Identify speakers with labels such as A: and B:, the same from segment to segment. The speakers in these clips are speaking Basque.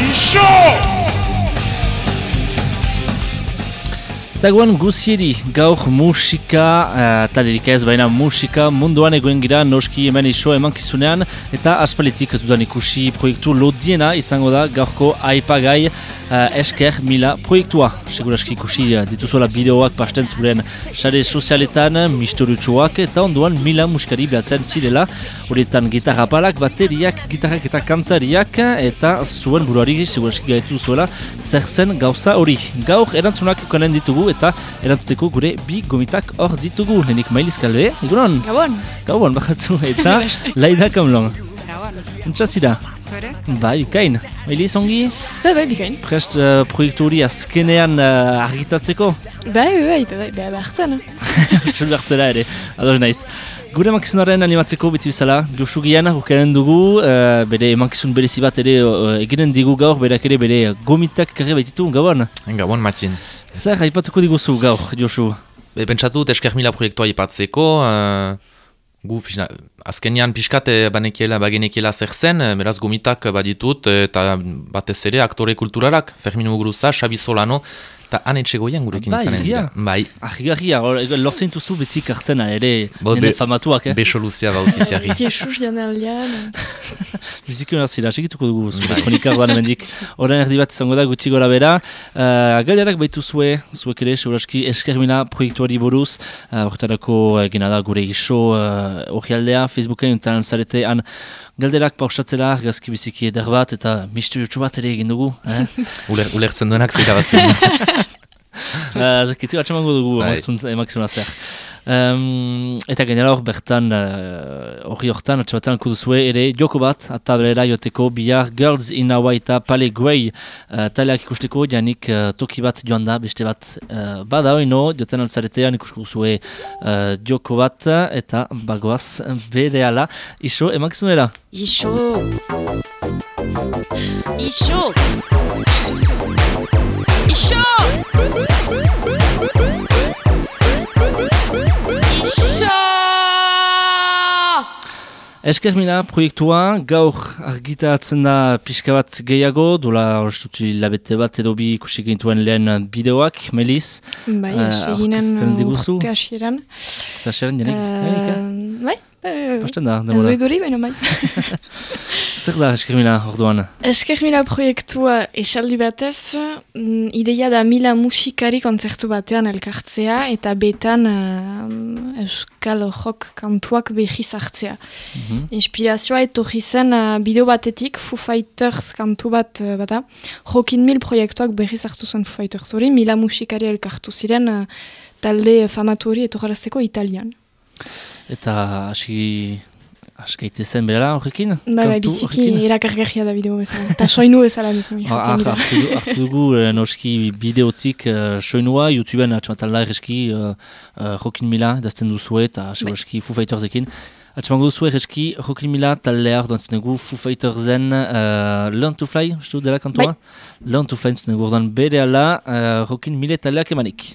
A: 一
B: show。
C: Eta guan guzieri gaur musika, uh, talerik ez baina musika munduan egoen gira noski hemen iso eman kizunean eta aspalitik dudan ikusi proiektu lodiena izango da gaurko aipagai uh, esker mila proiektua. Seguraski ikusi uh, dituzuela bideoak pasten zuren sare sozialetan, mistorutsuak eta onduan mila musikari behatzen zirela horietan gitarra palak, bateriak, gitarrak eta kantariak eta zuen buruari seguraski gaitu zuela zer zen gauza hori. Gaur erantzunak konen ditugu eta erantuteko gure bi gomitak hor ditugu. Lehenik mailiz kalbe, egunon?
D: Gabon.
C: Gabon, bakatu eta laida kamlon.
D: Gabon.
C: Untsazira?
D: Zure?
C: Bai, kain. Mailiz ongi?
D: Bai, bai, bikain.
C: Prest uh, proiektu hori azkenean uh, argitatzeko?
D: Bai, bai, bai, bai, bai, bai, hartzen.
C: Txul behartzera ere, ados naiz. Gure emankizunaren animatzeko bitzi bezala, Josu Gian, urkaren dugu, uh, bere emankizun berezi bat ere uh, eginen digu gaur, berak ere bere gomitak karre baititu, gabon?
E: Gabon, Matxin.
C: Zer, haipatuko diguzu gaur, Josu?
E: E, pentsatu, esker mila proiektua ipatzeko, uh, gu, pixna, azkenian pixkat eh, banekiela, bagenekiela zer zen, eh, beraz gomitak baditut, eta batez ere aktore kulturarak, Fermin Muguruza, Xabi Solano, eta anetxe goian gurekin
C: bai,
E: izanen dira. Bai,
C: Ahigarria, lortzen duzu betzik hartzena ere, nire famatuak, eh?
E: beso luzia bautiziarri.
D: Tiesuz janalian.
C: Biziki hona zira, segituko dugu zure
E: Bai.
C: kronika guan emendik. Horren erdi bat izango da gutxi gora bera. Uh, Galderak baitu zue, zuek ere, seguraski eskermina proiektuari buruz. Uh, Horretarako egina da gure iso uh, hori aldea, Facebooken untan zarete han galderak pausatzera, argazki biziki eder bat eta misteriotsu bat ere egin dugu. Eh?
E: Uler, ulertzen duenak zeirabazten.
C: Uh, Zakitu atxamango dugu emakizun- emakizuna zer. Um, eta gainera hor bertan, uh, hori hortan, atxabatan alko duzue ere joko bat, atablera joteko bihar Girls in Hawaii eta Pale Grey uh, taleak ikusteko, janik uh, toki bat joan da, beste bat uh, bada oino, joten altzaretean ikusko duzue uh, joko bat, eta bagoaz bere ala, iso emakizunera.
A: Ixo! Ixo! Ixo! Ixo!
C: Esker mila proiektua, gaur argitaratzen da pixka bat gehiago, dola horretutu labete bat edo bi ikusi gintuen lehen bideoak, Melis,
D: Bai,
C: Eh,
D: seginen urte hasieran.
C: eta xeren janik, janik, eh?
D: Eh, Bai,
C: Posten da,
D: Ez
C: demora.
D: duri, baina bai.
C: Zer da eskermina orduan?
D: Esker mila proiektua esaldi batez, mm, ideia da mila musikari kontzertu batean elkartzea eta betan eh, euskal rock kantuak behiz hartzea.
C: Mhm.
D: Inspirazioa etorri zen uh, bideo batetik Foo Fighters kantu bat uh, bada. Jokin mil proiektuak berriz hartu zuen Foo Fighters hori, mila musikari elkartu ziren uh, talde famatu hori etorrazteko italian.
C: Eta hasi askaite zen berara horrekin?
D: Ba, bai,
C: Kantu
D: biziki
C: horrekin?
D: erakargarria da bideo bezala. Eta soinu bezala dut.
C: Ah, ah, hartu, hartu dugu eh, noski bideotik uh, soinua, YouTubeen atxamatalda erreski uh, uh, Jokin Mila dazten duzue eta segurazki Foo Fightersekin. Atxamango duzue erreski Jokin Mila taldea orduan zuten dugu Foo Fightersen uh, Learn to Fly, uste dela kantua? Learn to Fly zuten dugu orduan bere ala uh, Jokin Mila taldeak emanik.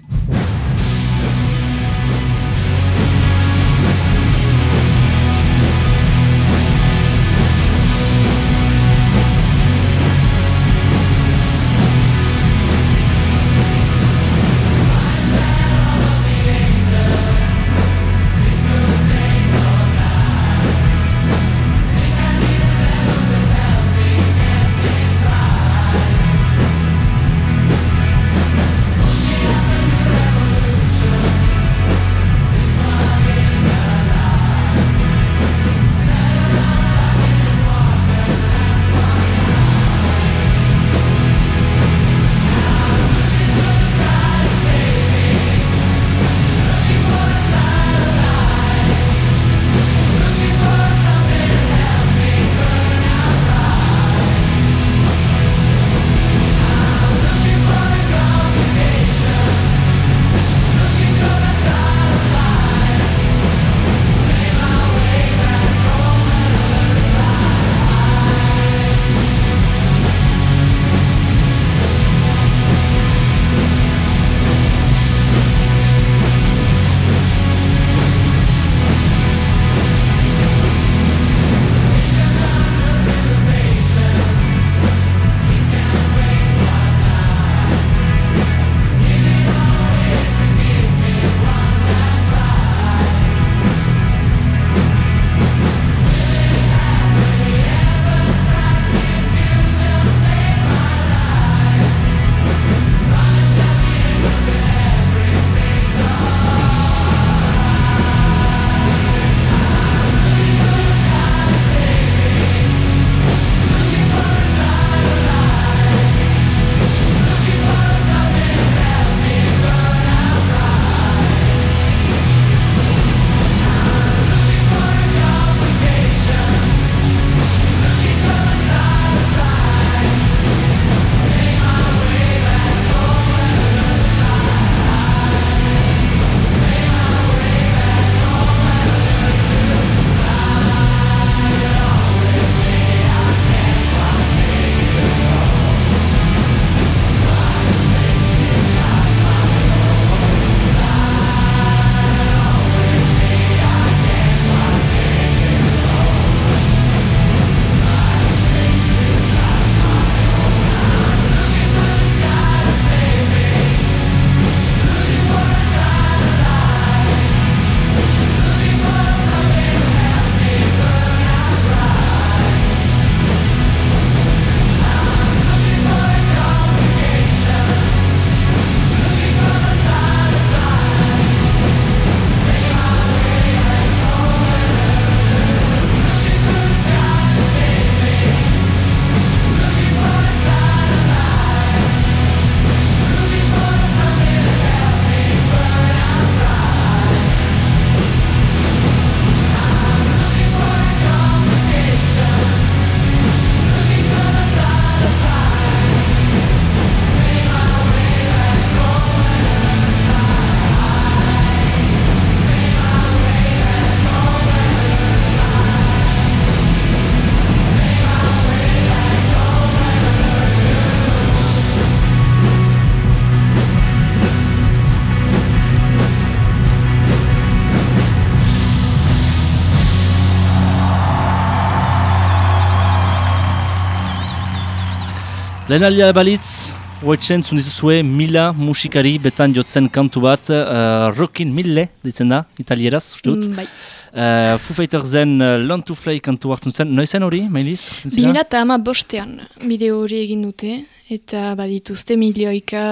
C: Lehen alia balitz, Huetxen zundituzue mila musikari betan jotzen kantu bat, uh, Rockin Mille, ditzen da, italieraz, uste dut.
D: Mm, bai.
C: Uh, Foo Fightersen uh, Learn to Fly kantu hartzen zen, noizen hori, Meiliz?
D: Bimila eta ama bostean bideo hori egin dute, eta badituzte milioika,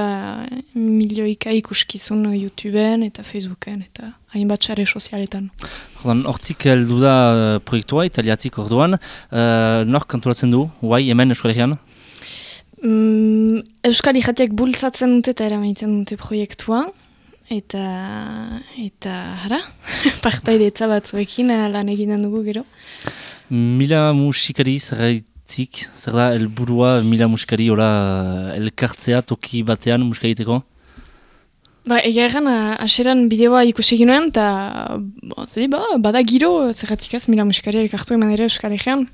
D: milioika ikuskizun YouTubeen eta Facebooken eta hainbat sare sozialetan.
C: Ordan, hortik heldu da uh, proiektua, italiatik orduan. Uh, Nor kanturatzen du, guai, hemen eskolegian?
D: Mm, Euskal Ijatiak bultzatzen dute eta eramaiten dute proiektua. Eta, eta, hara, partaidetza batzuekin eh, lan eginen dugu gero.
C: Mila musikari zerraitik, zer da helburua mila musikari ora elkartzea toki batean musikariteko?
D: Ba, egia egan, aseran bideoa ikusi ginoen, eta ba, bada giro, zerratik ez, mila musikari elkartu eman ere Euskal Egean.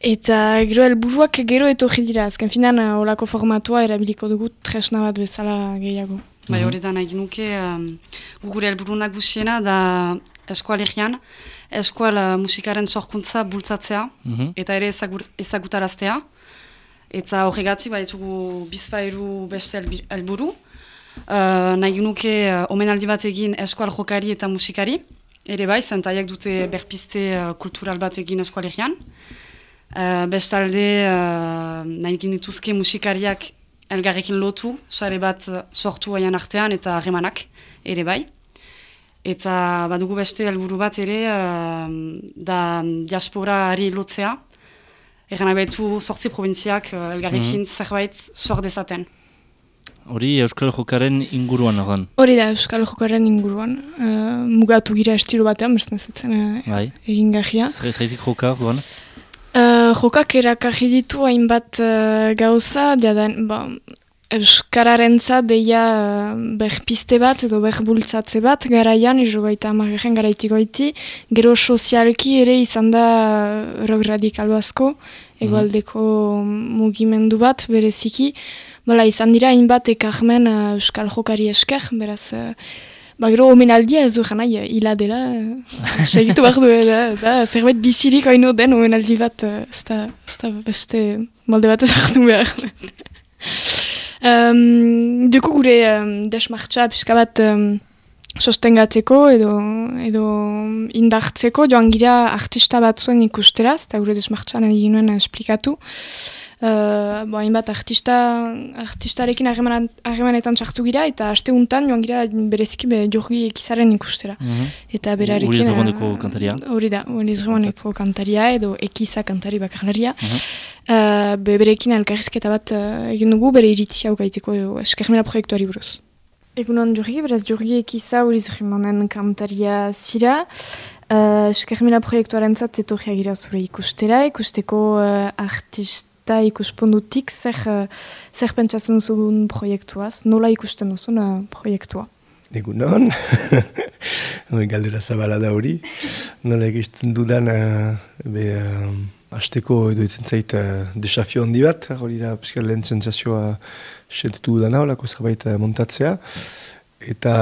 D: Eta gero helburuak gero etorri dira, azken finan, eh, olako formatua erabiliko dugu tresna bat bezala gehiago.
B: Bai,
C: Mhm.
B: hori da nahi nuke, um, gugure helburu nagusiena da eskualegian, eskual uh, musikaren sorkuntza bultzatzea,
C: Mhm.
B: eta ere ezagur, ezagutaraztea. Eta horregatzi, ba, ditugu bizpairu beste helburu. Uh, nahi nuke uh, omenaldi bat egin eskual jokari eta musikari, ere bai, zentaiak dute berpiste uh, kultural bat egin eskualegian. Uh, bestalde, uh, nahi dituzke musikariak elgarrekin lotu, sare bat uh, sortu aian artean eta harremanak ere bai. Eta badugu beste helburu bat ere, uh, da diasporaari lotzea, Egan abetu sortzi provintziak uh, elgarrekin zerbait sor dezaten.
C: Hori Euskal Jokaren inguruan ordan,
D: Hori da Euskal Jokoaren inguruan, eh, mugatu gira estilo batean, beste nezatzen uh,
C: bai.
D: egin gahia.
C: Zer- Zeraitik joka orduan?
D: Uh, jokak erakarri ditu hainbat uh, gauza, jadan, ba, Euskararentzat deia uh, berpiste bat edo berbultzatze bat garaian, izogaita amarren garaitiko iti, gero sozialki ere izan da uh, rock radikal asko, egualdeko mugimendu bat bereziki, Bola, izan dira hainbat ekarmen uh, Euskal Jokari esker, beraz, uh, ba, gero omenaldia ez du jana, uh, hila dela, uh, segitu behar du, da, da, zerbait bizirik oino den omenaldi bat, ez da, beste molde bat ez hartu behar. um, duko gure um, desmartxa pixka bat um, sostengatzeko edo, edo indartzeko joan gira artista batzuen ikusteraz, eta gure desmartxan egin nuen esplikatu. Uh, bo, hainbat artista, artistarekin harreman- harremanetan txartu gira, eta aste untan joan gira bereziki be, jorgi ekizaren ikustera.
C: Mhm.
D: Eta berarekin...
C: Uriz Dragoneko
D: eh,
C: kantaria.
D: Hori da, Uriz Dragoneko kantaria edo ekiza kantari bakarlaria.
C: Mhm.
D: Eh, be, berekin elkarrizketa bat eh, egin dugu, bere iritzia ukaiteko edo eskermela proiektuari buruz. Egunon Jurgi, beraz Jurgi ekiza Uriz Dragonen kantaria zira. Uh, eskermela proiektuaren zat etorriak gira zure ikustera, ikusteko uh, artista ikuspundutik zer, uh, zer pentsatzen duzun proiektuaz, nola ikusten duzun uh, proiektua.
F: Egunon, hori galdera zabala da hori. Nola egisten dudan, uh, be, uh, azteko edo itzen zait uh, desafio handi bat, hori da pizkal lehen sensazioa sentetu dudana, holako zerbait uh, montatzea. Eta,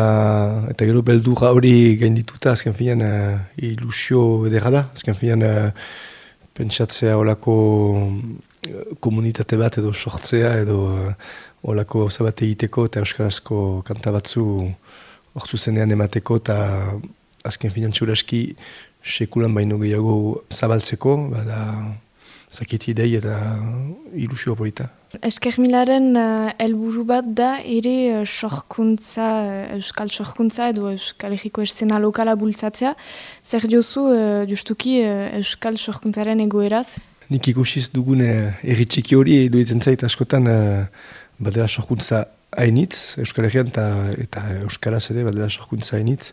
F: eta gero beldurra hori gaindituta, azken finean uh, ilusio edera da, azken finean uh, pentsatzea olako eh, komunitate bat edo sortzea edo uh, olako gauza bat egiteko eta euskarazko kanta batzu hor zuzenean emateko eta azken finan txuraski sekulan baino gehiago zabaltzeko, bada zakit idei eta ilusio polita.
D: Eskermilaren uh, helburu bat da ere sorkuntza, euskal sorkuntza edo euskal egiko eszena lokala bultzatzea. Zer diozu justuki euskal sorkuntzaren egoeraz?
F: Nik ikusiz dugun erritxiki hori iruditzen zait askotan uh, badela sorkuntza hainitz, Euskal Herrian eta, eta Euskaraz ere badela sorkuntza hainitz,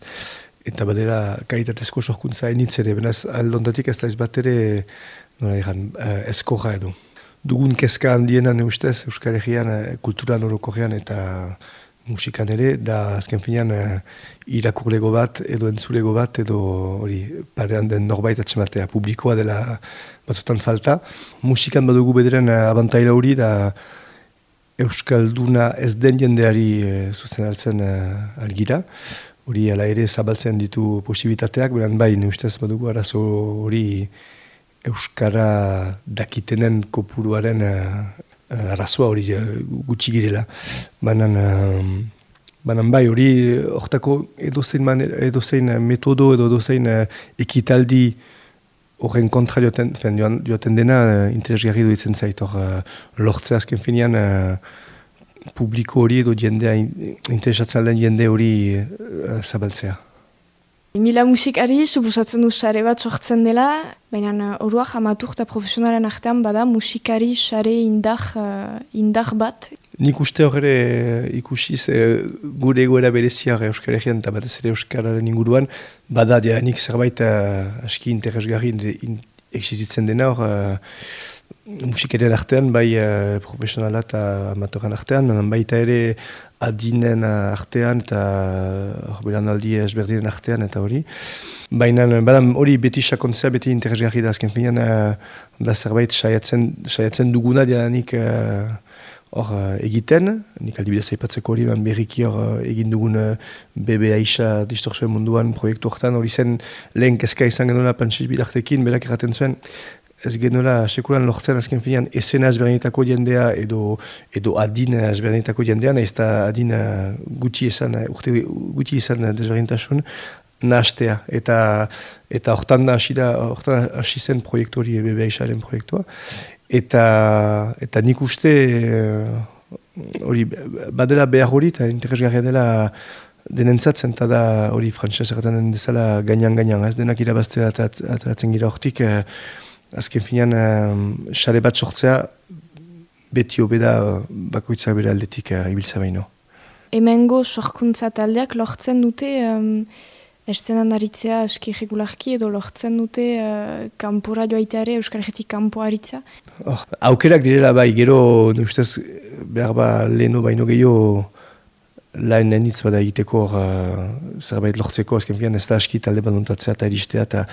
F: eta badela kalitatezko sorkuntza hainitz ere, benaz aldontatik ez da ez bat ere, nola egan, uh, eskorra edo. Dugun kezka handiena ne ustez Euskal Herrian, uh, kulturan orokorrean eta musikan ere, da azken finean uh, irakurlego bat edo entzulego bat edo hori parean den norbait atxematea publikoa dela batzutan falta. Musikan badugu bederen uh, abantaila hori da Euskalduna ez den jendeari uh, zuzen altzen uh, algira. Hori ala ere zabaltzen ditu posibitateak, beran bai, ustez badugu arazo hori Euskara dakitenen kopuruaren uh, arrazoa hori uh, gutxi girela. Banan, uh, banan bai hori hortako edozein, man, edozein metodo edo edozein ekitaldi horren kontra joaten, fen, joaten dena uh, interesgarri duitzen zait, hor lortze azken finean publiko hori edo jendea, interesatzen den jende hori zabaltzea.
D: Mila musikari, suposatzen du sare bat sortzen dela, baina uh, orua jamatuk eta profesionalen artean bada musikari sare indar, uh, indar bat.
F: Nik uste horre ikusiz gure egoera berezia Euskal Herrian eta batez ere Euskararen inguruan, bada ja, nik zerbait uh, aski interesgarri in, existitzen dena hor, uh, musikaren artean, bai uh, profesionala eta amatoran artean, baita ere adinen artean eta belanaldi ezberdinen artean eta hori. Baina hori beti sakontzea, beti interesgarri da. Azken finean da zerbait saiatzen, duguna dianik hor egiten, nik aldibidez aipatzeko hori, berriki hor egin dugun BB Aisha distorsioen munduan proiektu horretan, hori zen lehen kezka izan genuela pantsiz bilartekin, berak erraten zuen, ez genuela sekulan lortzen azken finean esena ezberdinetako jendea edo, edo adin ezberdinetako jendea, nahiz eta adin gutxi izan, urte gutxi izan desberdintasun, nahastea. Eta eta hortan da hortan hasi zen proiektu hori BBA proiektua. Eta, eta nik uste hori badela behar hori eta interesgarria dela denentzatzen eta da hori frantzese erratan den dezala gainan-gainan, ez denak irabaztea ateratzen gira hortik, azken finean, xare bat sortzea, beti hobeda bakoitzak bere aldetik uh, ibiltza baino.
D: Hemengo sorkuntza taldeak lortzen dute um, estenan aritzea eski regularki edo lortzen dute uh, kanpora joaita ere Euskal Herretik kanpo aritza?
F: Oh, aukerak direla bai, gero ustez behar ba leheno baino gehiago lain nenitz bada egiteko uh, zerbait lortzeko, azken finean ez da aski talde badontatzea eta eristea eta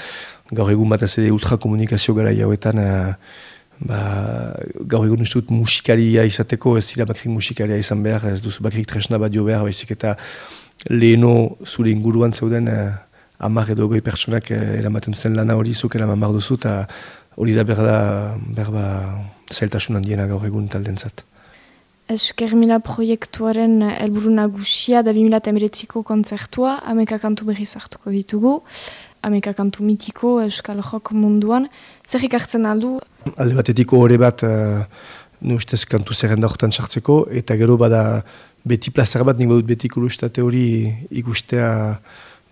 F: gaur egun bat ez ultrakomunikazio gara jauetan uh, ba, gaur egun ustut musikaria izateko ez zira bakrik musikaria izan behar, ez duzu bakrik tresna bat jo behar, baizik eta leheno zure inguruan zeuden uh, amar edo goi personak uh, eramaten duzen lana hori zuk eraman behar duzu eta hori da behar da behar ba zailtasun handiena gaur egun taldentzat.
D: Esker mila proiektuaren helburu nagusia da 2008ko kontzertua, ameka kantu berri zartuko ditugu, ameka kantu mitiko Euskal Jok munduan. Zer ikartzen aldu?
F: Alde batetiko hori bat, uh, ustez kantu zerrenda horretan sartzeko, eta gero bada beti plazera bat, nik badut beti kulustate hori ikustea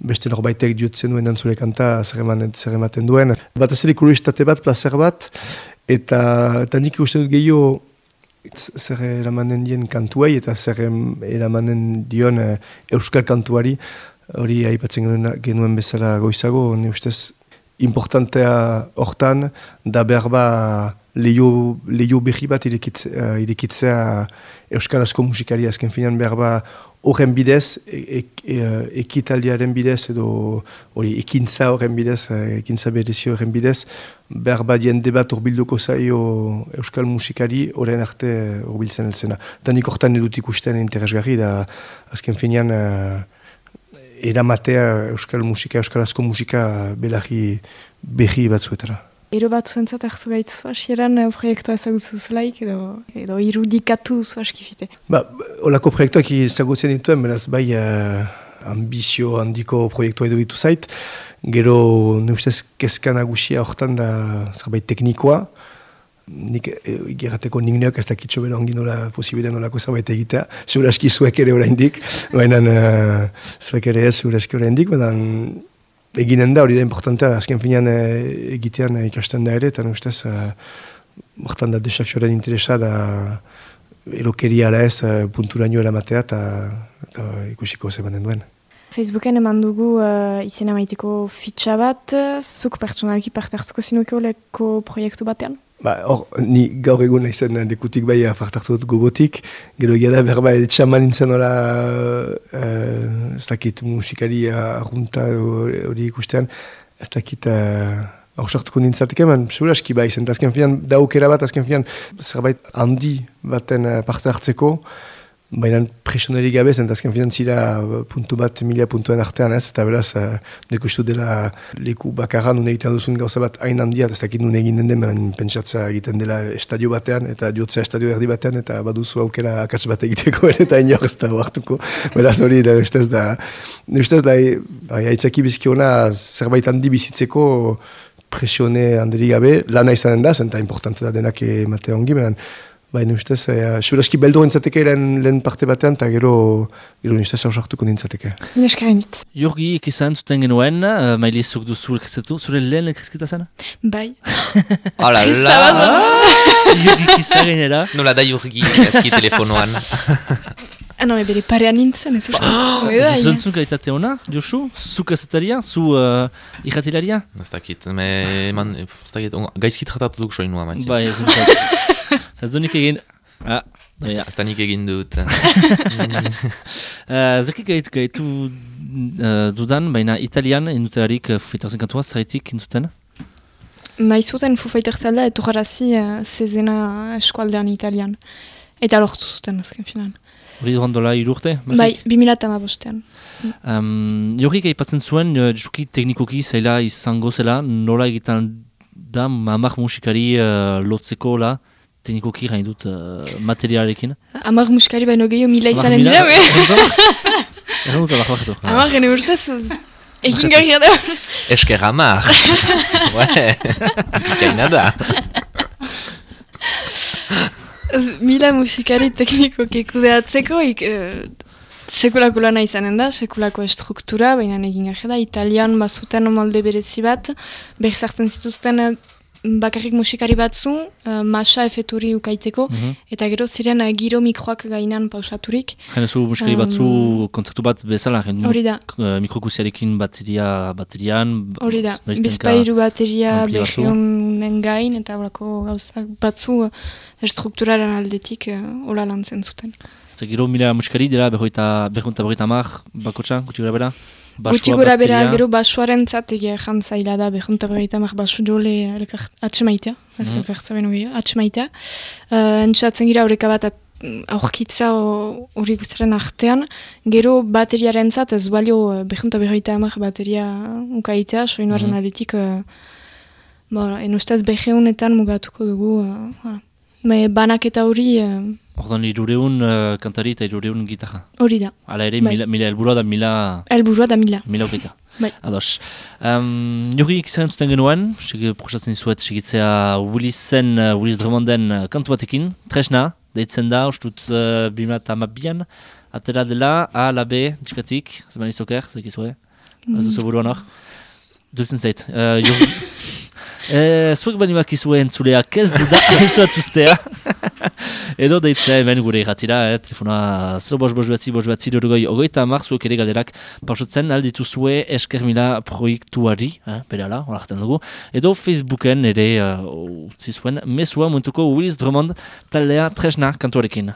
F: beste norbaitek diotzen duen dantzure kanta zer ematen duen. Bat ez kulustate bat, plazera bat, eta, eta nik ikusten dut gehiago zer eramanen dien kantuai eta zer eramanen dion uh, euskal kantuari hori aipatzen genuen, genuen bezala goizago, ne ustez importantea hortan da behar ba lehio, lehio behi bat irekitzea, uh, irekitzea euskal asko musikari azken finan behar ba horren bidez, e, e, ekitaldiaren bidez, edo hori ekintza horren bidez, e, ekintza berezio horren bidez, behar badien debat urbilduko zaio euskal musikari horren arte urbiltzen elzena. Da nik hortan edut ikusten interesgarri, da azken finean uh, eramatea euskal musika, euskal asko musika belagi behi batzuetara.
D: Ero bat zuentzat hartu gaitzu asieran uh, proiektua ezagutzen zuzelaik edo, edo irudikatu zu askifite?
F: Ba, olako proiektuak ezagutzen dituen, beraz bai uh, ambizio handiko proiektua edo ditu zait. Gero, ne ustez, kezka nagusia horretan da zerbait teknikoa. Nik egerateko nik neok ez dakitxo bera ongi nola posibidea nolako zerbait egitea. Zure aski zuek ere oraindik, baina uh, zuek ere ez, zure aski oraindik, baina eginen da, hori da importantea, azken finean e, egitean e, ikasten da ere, eta ustez, e, da desafioaren interesa da erokeria da ez e, punturaino eramatea eta, eta ikusiko zemanen duen.
D: Facebooken eman dugu uh, izena maiteko fitxa bat, zuk pertsonalki parte hartuko zinuke oleko proiektu batean?
F: Ba, hor, ni gaur egun nahizen dekutik bai afartartu dut gogotik, gero egia da berba etxaman nintzen hola, uh, ez dakit musikari arrunta hori ikustean, ez dakit hor uh, sartuko nintzatik eman, zure aski bai azken fian, daukera bat azken fian, zerbait handi baten uh, parte hartzeko, baina presioneri gabe, zen azken finanzira puntu bat, mila puntuen artean ez, eta beraz, uh, nik uste dela leku bakarra nun egiten duzun gauza bat hain handia, ez dakit nun egin den baina pentsatza egiten dela estadio batean, eta jotzea estadio erdi batean, eta baduzu aukera akats bat egiteko, eta inor ez da hartuko. Beraz hori, da ustez da, ustez da, bai, aitzaki bizkiona zerbait handi bizitzeko presione handeri gabe, lana izanen da, zenta importante da denak ematea ongi, baina Baina ustez, uh, suraski beldo entzateke lehen, lehen parte batean, eta gero, gero ustez hausartuko nintzateke.
D: Neskainit.
C: Jurgi ikizan zuten genuen, uh, maili zuk duzu elkrizketu, zure lehen elkrizketa zen?
D: Bai.
E: Hala, la!
C: Jurgi ikizan genera.
E: Nola da jurgi ezki telefonoan.
D: Ah, non, ebere parean nintzen, ez ustez. Bai, bai.
C: Zuntzun kalitate hona, Josu? Zu kasetaria? Zu uh, ikatilaria?
E: Ez dakit, me, man, ez dakit, on- gaizki tratatu duk soinua, mantzi.
C: Bai, ez dut. Ez du nik egin. Ah,
E: Ez
C: ja.
E: da nik egin dut.
C: Uh, Zekik gaitu, gaitu uh, dudan, baina italian, indutelarik uh, fitazen kantua, zaitik induten?
D: Nahi zuten Fighter taldea etorrarazi uh, zezena eskualdean italian. Eta lortu zuten azken finan.
C: Hori duan dola irurte?
D: Bai, 2000 bostean.
C: Um, Jorrik aipatzen zuen, uh, juki teknikoki zaila izango zela, nola egiten da mamak musikari uh, lotzeko la, teknikoki gain dut uh, materialekin.
D: Amar musikari baino gehiago mila izanen dira, be?
C: Erran dut abak bakatu.
D: Amar gene ustez, egin garria da.
E: Esker hamar. Ue, bikaina da.
D: Mila musikari teknikoki kudeatzeko, ik, eh, sekulako lana izanen da, sekulako estruktura, baina egin garria da, italian bazuten molde berezi bat, behar zartzen zituzten eh, bakarrik musikari batzu, eh, masa efeturi ukaiteko,
C: Mhm.
D: eta gero ziren eh, giro mikroak gainan pausaturik.
C: Janezu musikari batzu kontzertu bat bezala,
D: Hori da.
C: uh, mikrokusiarekin bateria, baterian,
D: Hori da,
C: noiztenka-
D: bizpairu bateria beheunen gain, eta horako gauzak batzu eh, estrukturaren aldetik eh, hola lantzen zuten.
C: Zer gero mila musikari dira berroita, berroita berroita mar, bakotxa, gutxi gara bera?
D: Guti gora bera gero basuaren zategia jan zaila da, behunta berreita mar basu jole elkar- atsemaitea, ez
C: Mhm.
D: elkartza beno gehiago, atsemaitea. Uh, entzatzen gira horreka bat at- aurkitza ho- hori guztaren artean, gero bateriaren zat ez balio eh, behunta berreita mar bateria ukaitea, soinuaren
C: Mhm.
D: aldetik, uh, bo, enustez beheunetan mugatuko dugu, uh, voilà. Me banaketa hori uh,
C: Ordan irureun uh, kantari eta irureun gitarra.
D: hori da,
C: Hala ere,
D: Bai.
C: mila, mila helburua da mila,
D: helburua da mila.
C: mila hogeita.
D: Bai.
C: Ados. Um, Jorik izan zuten genuen, segi, proposatzen dizuet segitzea Willisen, uh, Willis Drummonden uh, kantu batekin, tresna, deitzen da, ustut uh, bimila eta amabian, atera dela, A, la B, diskatik, zeman izoker, zekizue, mm. ez duzu buruan hor. Dultzen zait. Uh, Eh, zuek bani bakizue entzuleak ez duda ezatuztea. Edo deitzea hemen gure irratira, eh, telefona 0 bos bos batzi, bos batzi, dorgoi, ogoita amar, zuek ere galderak pausatzen aldituzue eskermila proiektuari, eh, berala, holartan dugu. Edo Facebooken ere uh, utzi zuen, mesua muntuko Willis Drummond taldea tresna kantuarekin.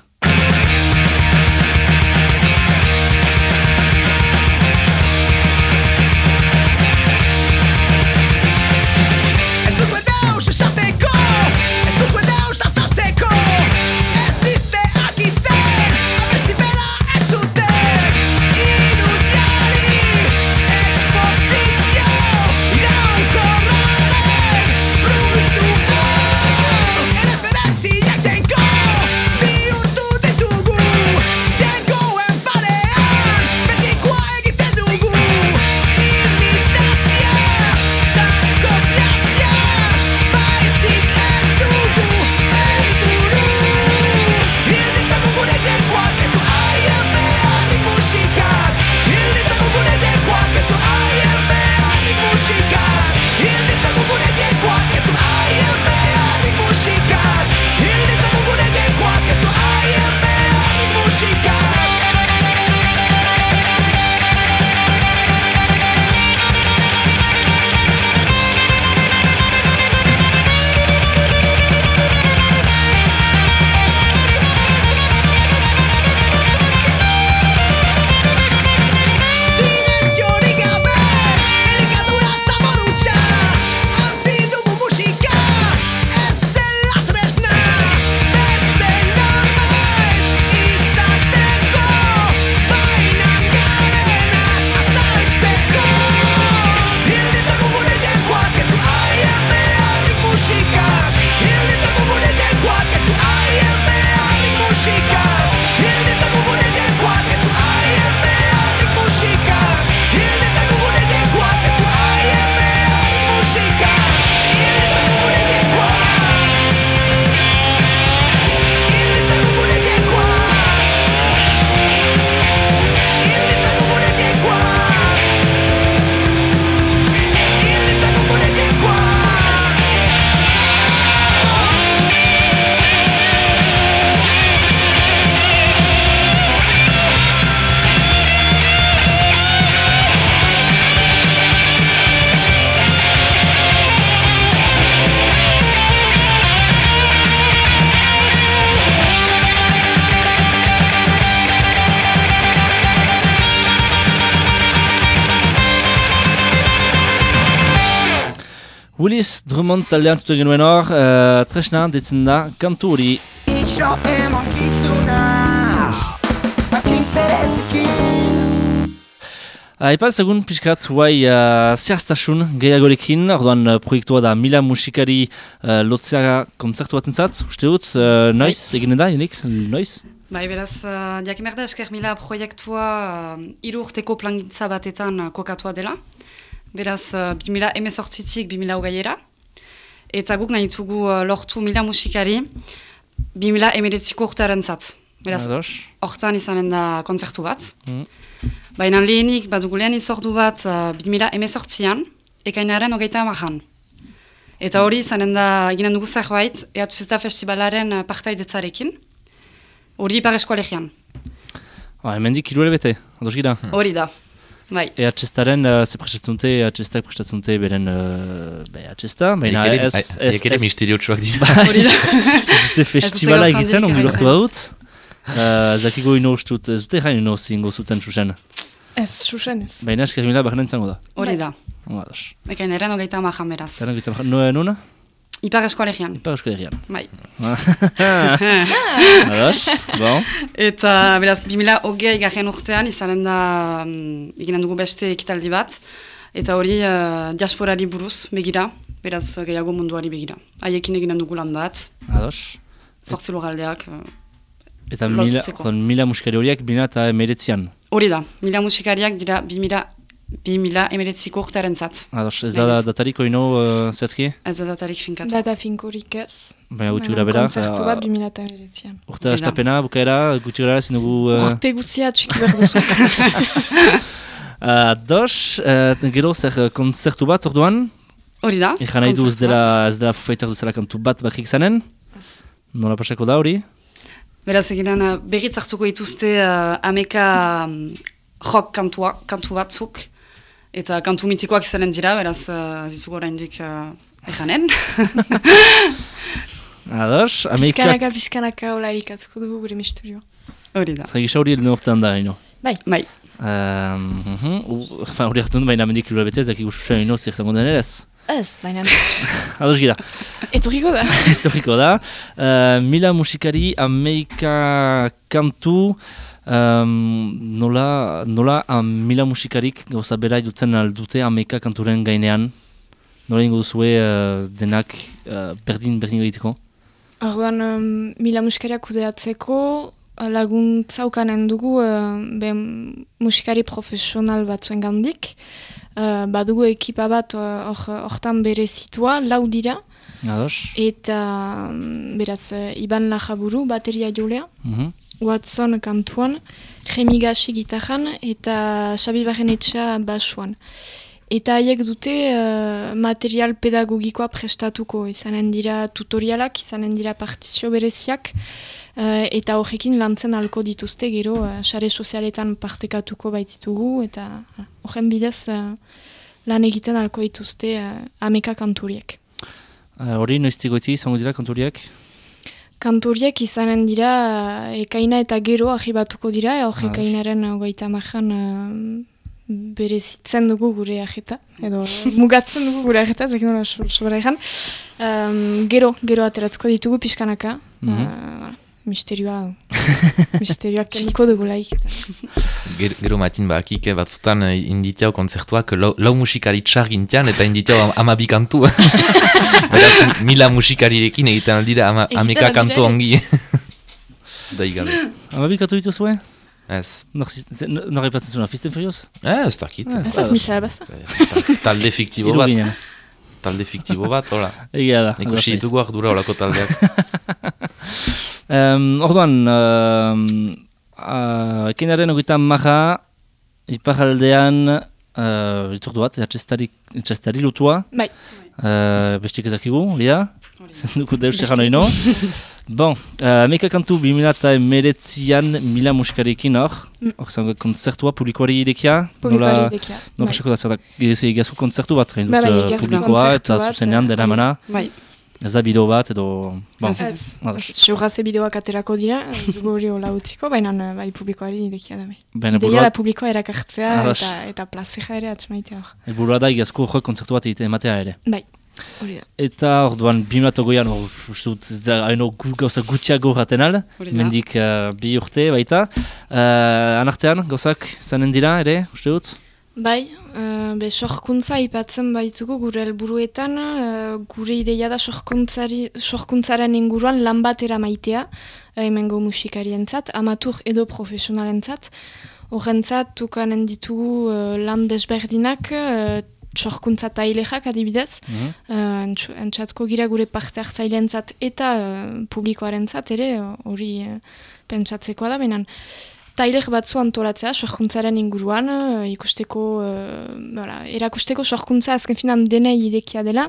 C: Drummond taldean tutu genuen hor, uh, tresna ditzen da kantu hori.
G: Iso emankizuna Bakin berezikin
C: Aipa ezagun pixkat, guai uh, zehaztasun gehiagorekin, orduan uh, proiektua da mila musikari uh, lotzea kontzertu bat entzat, uste dut, uh, noiz, eginen da, jenik, noiz?
B: Bai, beraz, uh, jakin behar da esker mila proiektua uh, urteko plangintza batetan uh, kokatua dela. Beraz, uh, 2000 emezortzitik 2000 hogaiera. Eta guk nahi ditugu uh, lortu mila musikari 2000 emeretziko urtearen zat. Beraz,
C: Ados.
B: hortan izanen da kontzertu bat.
C: Mhm.
B: Baina lehenik, bat dugu izordu bat uh, 2000 emezortzian, ekainaren hogeita amajan. Eta hori izanen da eginen dugu zerbait, EHZ Festivalaren uh, partaidetzarekin. Hori ipar eskualegian.
C: Ba, hemendik hiru ere bete, ados gira.
B: Hori da. Bai.
C: EHZ-taren, uh, ze prestatzunte, EHZ-ak prestatzunte beren uh, be, EHZ-ta, baina ez, ez,
E: haiek ere
C: ez,
E: misteriotsuak dira.
B: Hori da.
C: ez festivala
B: Ez gauza
C: ongi lortu haut. Uh, zakigo ino ustut, ez dute jain ino zingo zuten susen.
D: Ez, susen ez.
C: Baina esker mila barren zango da.
B: Hori da.
C: Onga, ados.
B: Ekainaren hogeita amajan beraz.
C: Zaren gita, nuen nuna?
B: Ipar eskualegian.
C: Ipar euskal herrian.
B: Bai.
C: Ados, bon.
B: Eta beraz, 2000 hogei garen urtean izanen da um, eginen dugu beste ekitaldi bat. Eta hori uh, diasporari buruz begira, beraz gehiago munduari begira. Haiekin eginen dugu lan bat,
C: Ados.
B: sortzi lugaldeak. Uh,
C: Eta mila, mila musikari horiek bina eta emeretzian.
B: hori da, mila musikariak dira 2000 2000 emeretziko urtearen zat.
C: Ados, ez da datariko ino uh, zehazki?
B: Ez da datarik finkatu.
D: Data finkorik ez.
C: Baina gutxi gara bera.
D: Kontzertu bat 2008an.
C: Urte
B: Hori da.
C: astapena, bukaera, gutxi gara zinugu... Uh,
D: Urte guzia txiki behar duzu.
C: Ados, uh, gero zer kontzertu bat orduan,
B: Hori da.
C: Ejan nahi du ez
B: kontzertu
C: dela,
B: bat.
C: ez dela fufaiter duzela kantu bat bakrik zanen? Nola pasako da hori?
B: Beraz eginen uh, berriz hartuko dituzte uh, ameka um, rock kantua, kantu batzuk. Eta kantu mitikoak izanen dira, beraz uh, zizugu oraindik uh, ejanen.
C: Ados, Amerikak...
D: Piskanaka, piskanaka olarik atzuko dugu gure misterioa.
B: Hori da.
C: Zagisa hori elden urtean da, ino.
B: Bai.
C: Um, mhm, u- Enfin, hori hartu dut, baina mendik lura betez, dakik ususen ino zer zango den ez.
D: Ez, baina
C: Ados gira,
D: etorriko da.
C: etorriko da. Uh, mila musikari, Amerika kantu, um, nola, nola am, mila musikarik gauza bera dutzen aldute Amerika kanturen gainean. Nola ingo duzue uh, denak uh, berdin, berdin egiteko?
D: Orduan, um, mila musikariak kudeatzeko uh, laguntza ukanen dugu uh, be, musikari profesional batzuen gandik. Uh, badugu ekipa bat hor- hortan bere zitua, lau dira,
C: Ados?
D: eta um, beraz, Iban Lajaburu, bateria jolea,
C: Mhm.
D: Watson kantuan, Remi Gashi gitarran, eta Xabi Barrenetxa basuan. Eta haiek dute uh, material pedagogikoa prestatuko, izanen dira tutorialak, izanen dira partizio bereziak, uh, eta horrekin lantzen alko dituzte gero, uh, sare sozialetan partekatuko baititugu, eta horren bidez uh, lan egiten alko dituzte uh, ameka kanturiek.
C: Uh, Hori, noiztiko izango dira kanturiak?
D: Kanturiek izanen dira uh, ekaina eta gero ahibatuko dira, hor
C: Ah,
D: ekainaren goita majan uh, berezitzen dugu gure ajeta, edo mugatzen dugu gure ajeta, zekin nola so- sobera egan. Um, gero, gero ateratuko ditugu pixkanaka,
C: Mhm.
D: uh, voilà, misterioa, misterioak keniko dugu laik.
E: Ger- Gero matin bakik batzutan eh, inditiau kontzertuak lau, lau musikari txar gintian eta inditiau am, ama bi kantu. Beraz, mila musikarirekin egiten aldira ama, ameka kantu ongi. da igabe.
C: Amabikatu dituzue?
E: Ez.
C: Nor, zi- ze- nor epatzen zuen, Fisten Furious?
E: Eh, ez dakit.
C: Ah,
D: Ez az misera basta?
E: Ta- Talde fiktibo bat. Talde fiktibo bat, hola.
C: Egia da.
E: Ikusi
C: naiz.
E: ditugu ardura olako taldeak.
C: Um, orduan, uh, ekinaren ogeita maja, iparaldean, uh, iturdu bat, atxestari, lutua,
D: Bai,
C: uh, bestik ezakigu, lia? Zenduko deus egan hori, no? bon, uh, meka kantu 2008an mila musikarekin hor,
D: Mm.
C: hor zango kontzertua publikoari idekia,
D: publikoari
C: nola,
D: dekia.
C: nola pasako da, zer da, kontzertu bat,
D: Bai, bai,
C: publikoa eta zuzenean
D: eh,
C: dela
D: bai.
C: mana,
B: Bai.
C: Ez da bideo bat edo... Bon,
B: Ez, ez,
D: Ez, bideoak aterako dira, ez dugu hori hola utziko, baina eh, bai publikoari idekia da bai.
C: Baina burua,
D: da publikoa erakartzea
C: Ados.
D: eta, eta plazera ere atxamaitea hor.
C: helburua da igazko hor kontzertu bat egite ematea ere.
D: Bai. Hori da.
C: Eta orduan, bimatogoian, hor, uste dut, ez da, haino gauza gutxiago raten al, mendik uh, bi urte baita. Uh, anartean, gauzak zanen dira, ere, uste dut?
D: Bai, uh, be sorkuntza ipatzen baitugu gure helburuetan, uh, gure ideia da sorkuntzaren inguruan lan bat eramaitea, uh, hemengo musikarientzat, amatur edo profesionalentzat. Horrentzat, tukanen ditugu uh, lan desberdinak, uh, sorkuntza tailexak adibidez,
C: Mhm.
D: uh, entx- entzatko gira gure parte hartzailentzat eta uh, publikoarentzat ere, hori uh, pentsatzekoa da, benan. Tailer batzu antolatzea, sorkuntzaren inguruan, uh, ikusteko, uh, bera, erakusteko sorkuntza azken finan denei idekia dela,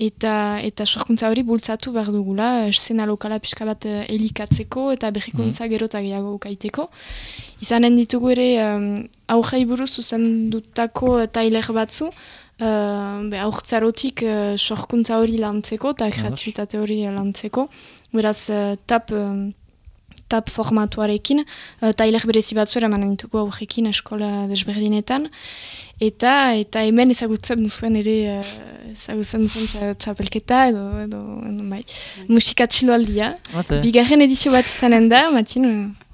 D: eta eta sorkuntza hori bultzatu behar dugula, eszena lokala pixka bat uh, elikatzeko eta berrikuntza gero eta gehiago ukaiteko. Izanen ditugu ere um, aurrei buruz zuzendutako tailer batzu, uh, be, aurtzarotik uh, sorkuntza hori lantzeko eta kreatibitate hori lantzeko. Beraz, uh, tap, um, tap formatuarekin, uh, tailer berezi batzu eramanen ditugu aurrekin eskola desberdinetan. Eta eta hemen ezagutzen duzuen ere uh, ezagutzen duzuen txa- txapelketa edo, edo, edo bai, musika txiloaldia. Bigarren edizio bat izanen da, Matin,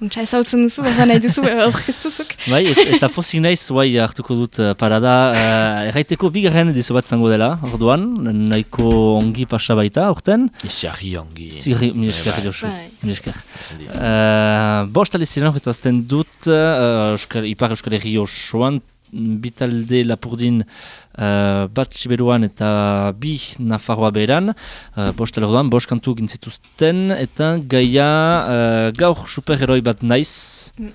D: untsa ezagutzen duzu, behar nahi duzu, aurkeztuzuk.
C: Bai, et, eta pozik naiz, guai hartuko dut uh, parada, uh, erraiteko bigarren edizo bat zango dela, orduan, nahiko ongi pasa baita, orten.
E: Isiarri ongi.
C: Zirri, mi esker, Josu,
D: Bai.
C: mi esker. Uh, bost aliziren horretazten dut, uh, Euskal, Ipar Euskal Herri osoan, bitalde lapurdin uh, bat Siberuan eta bi Nafarroa beran, uh, bost alorduan, bost kantu gintzituzten, eta gaia uh, gaur superheroi bat naiz,
D: Mm.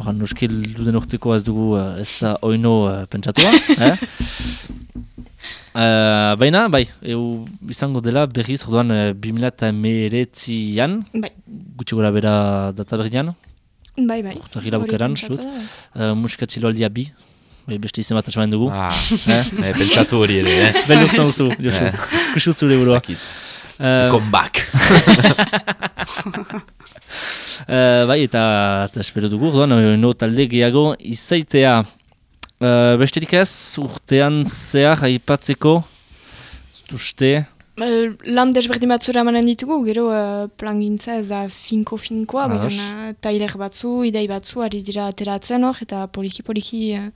C: Horan, noski duden urteko ez dugu uh, ez da oino uh, pentsatua, eh? Uh, baina, bai, eu izango dela berriz, orduan, uh, 2008an,
D: Bai,
C: gutxi gora bera data berdian,
D: bai, bai.
C: urtarrila
D: Hori
C: bukeran, zut,
D: bai.
C: uh, musika txiloaldia bi, bai, beste izen bat asmaen dugu.
E: Ah,
C: Eh?
E: eh, pentsatu hori ere, eh?
C: Beluk zan duzu, Josu,
E: Eh.
C: kusut zure burua.
E: Zakit. Comeback.
C: Eh, bai, eta, eta espero dugu, orduan, eh, no talde gehiago izaitea. Uh, besterik ez, urtean zehar aipatzeko, uste,
D: Eh, lan desberdin batzura emanen ditugu, gero uh, plangintza ez da finko-finkoa, baina tailer batzu, idei batzu, ari dira ateratzen hor, eta poliki-poliki uh,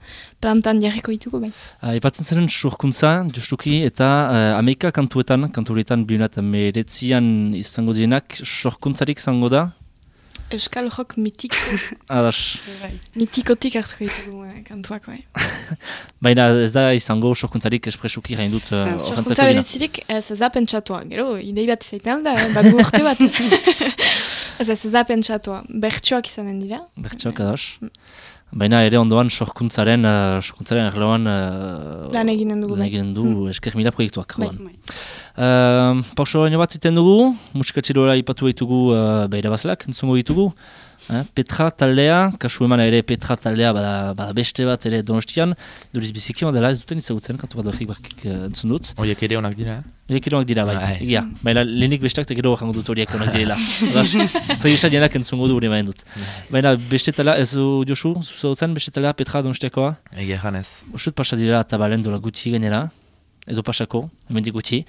D: plantan jarriko ditugu, bai.
C: Aipatzen zeren surkuntza, justuki, eta uh, ameika kantuetan, kantuetan bionat meretzian izango direnak, sorkuntzarik izango da,
D: Euskal rock mitiko,
C: adas,
D: mitikotik hartuko ditugu uh, kantuak, bai.
C: baina ez da izango sorkuntzarik espresuki gain dut uh, horrentzako
D: Sorkuntza
C: dina.
D: berezirik ez ez da pentsatua, gero idei bat izaiten da, eh, bat urte bat. ez ez da pentsatua, bertsoak izanen dira.
C: Bertxok, adas. Baina ere ondoan sorkuntzaren, uh, sorkuntzaren erloan uh,
D: Lan eginen dugu,
C: lan
D: bai.
C: eginen du esker mila proiektuak.
D: Bai.
B: Bai.
C: Uh, Pauso bat ziten dugu, musikatxeroa ipatu ditugu uh, behira bazlak, entzungo ditugu. Eh, Petra taldea, kasu eman ere Petra taldea bada, bada beste bat ere donostian, duriz biziki dela ez duten izagutzen, kantu bat berrik barkik uh, entzun dut.
E: Horiek ere onak dira, eh?
C: Horiek ere onak dira, bai,
E: Bai.
C: egia. Baina lehenik bestak eta gero jango dut horiek onak direla. Zai esan jenak entzungo du hori maen dut. Baina beste tala, ez du Josu, zuzautzen beste tala Petra donostiakoa,
E: Egia janez.
C: Usut pasa dira eta balen dola gutxi gainera, edo pasako, hemendik gutxi.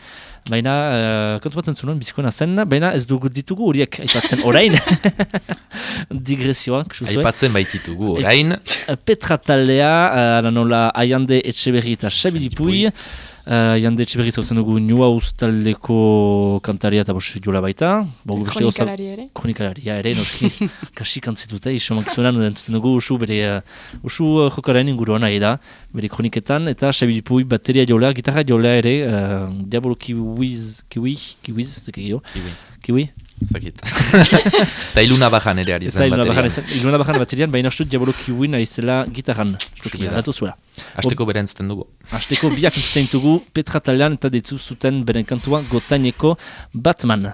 C: Baina, uh, kontu bat entzunuen bizikoena zen, baina ez dugu ditugu horiek aipatzen orain. Digresioa, kusu zuen.
E: Aipatzen baititugu, orain.
C: Petra taldea, uh, nola Aiande Etxeberri eta Xabilipui. Uh, Aiande Etxeberri zautzen dugu New House taldeko kantaria eta bostu jola baita. Bogu beste
D: Kronikalari ere.
C: kronikalaria ere, noski, kasik antzitute, iso makizunan entzuten dugu usu bere, uh, usu uh, jokaren inguruan nahi da, bere kroniketan, eta Xabilipui bateria jola, gitarra jola ere, uh, Diabolo Kiwiz, Kiwi, Kiwiz, zekegio,
E: Kiwi.
C: Kiwi,
E: Zakit. Eta iluna bajan ere ari zen
C: iluna bajan,
E: baterian.
C: ezan- iluna bajan baterian, baina ustut Diabolo Kiwi nahi zela gitarran, datu zuela.
E: Azteko bere entzuten dugu.
C: Azteko biak entzuten dugu Petra taldean eta ditzu zuten beren kantua gotaineko Batman.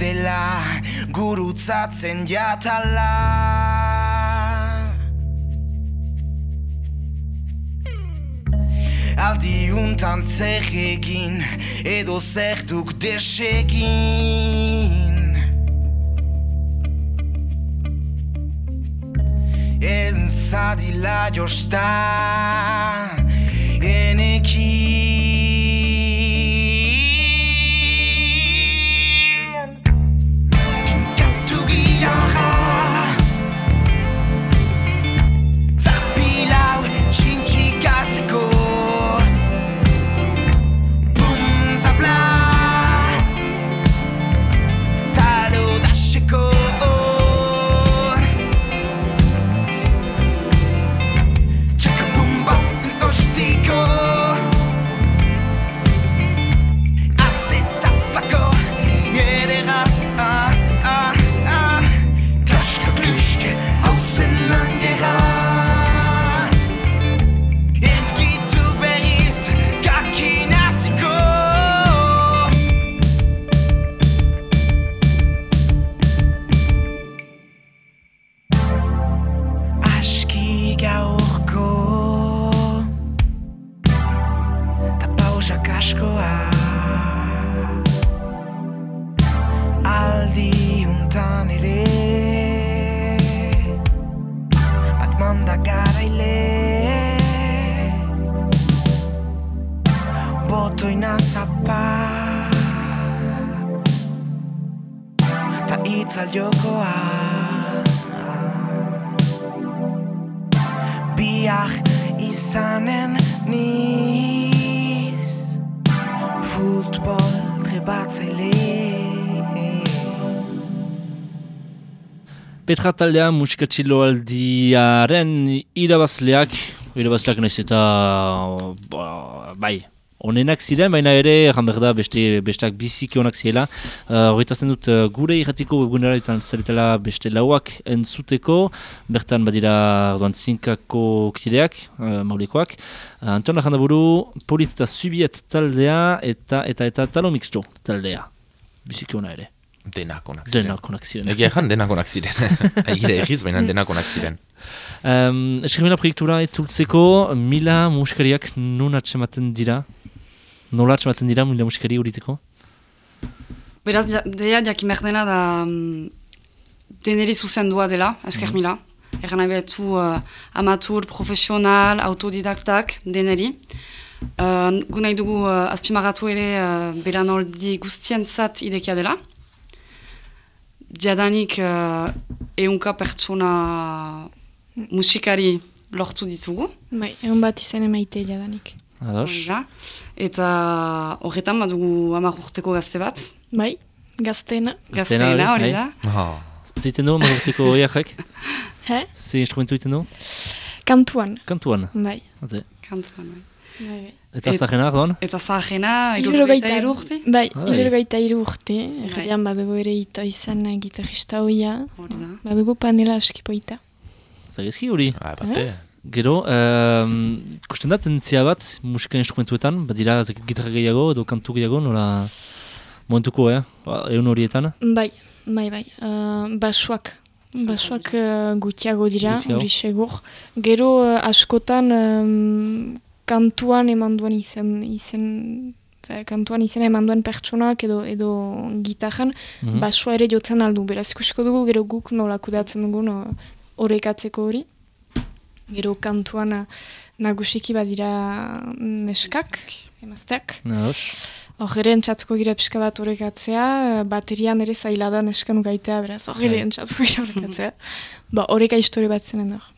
G: Krudela Gurutzatzen jatala. Aldi untan egin Edo zer duk desegin. Ez zadila josta Enekin trebatzaile
C: Petra taldea musikatxilo aldiaren irabazleak, irabazleak nahiz eta ba, bai, onenak ziren, baina ere, egan behar da, beste, besteak biziki onak zirela. Horretazten dut, uh, gure irratiko webgunera ditan zaretela beste lauak entzuteko, bertan badira orduan zinkako kideak, uh, maulekoak. Uh, Anton Lajandaburu, Polit eta Subiet taldea eta eta eta Talo Mixto taldea. Biziki ona ere.
E: Denak onak ziren.
C: Denak onak ziren.
E: Egia ezan denak onak ziren. Aigire egiz, baina denak onak ziren.
C: Um, Eskribena proiektura etultzeko, mila musikariak nun atsematen dira? Nola atsematen dira mila musikari horiteko?
B: Beraz, ja- deia jakin behar dena da mm, deneri zuzendua dela, esker mila. Egan nahi betu uh, amatur, profesional, autodidaktak, deneri. Uh, gu nahi dugu uh, azpimarratu ere uh, beranoldi guztientzat idekia dela. Diadanik uh, eunka pertsona musikari lortu ditugu.
D: Bai, egon bat izan emaite jadanik.
C: Ados?
B: Da. Eta horretan badugu hamar urteko gazte bat.
D: Bai, gazteena.
C: Gazteena hori,
B: hori
C: bai.
B: da.
E: Oh.
C: Ziten du, magurtiko oiakak?
D: He?
C: Ze instrumentu iten du?
D: Kantuan.
C: Kantuan.
D: Bai.
C: Ate.
B: Kantuan, bai.
D: bai, bai.
C: Eta
B: Et-
C: zahena, ardoan?
B: Eta
D: Hirurogeita
B: irurogeita iru urte.
D: Bai,
C: Bai.
D: hirurogeita hiru urte. Erdian badugu ere ito izan eh, gitarrista hoia.
B: Hori da.
D: Badugu panela askipoita.
C: Zagezki hori?
E: Ah, bate.
C: Gero, um, kusten da tendentzia bat musika instrumentuetan, badira zek, gitarra gehiago edo kantu gehiago, nola momentuko, eh? Ba, Egun horietan.
D: Bai, bai, bai. Uh, basuak. Basuak uh, gutxiago dira,
C: Gutxiago.
D: hori segur. Gero uh, askotan um, kantuan eman duen izen, izen kantuan izena eman duen pertsonak edo edo gitarran,
C: Mhm.
D: basua ere jotzen aldu. Beraz, ikusiko dugu gero guk nola kudatzen dugun horrekatzeko hori. Gero kantuan nagusiki badira neskak, emazteak.
C: Nos.
D: Hor ere entzatuko gira pixka bat horrekatzea, baterian ere zaila da neskan gaitea, beraz, hor ere
C: Bai.
D: entzatuko gira horrekatzea. ba, horreka historio bat zenen hor.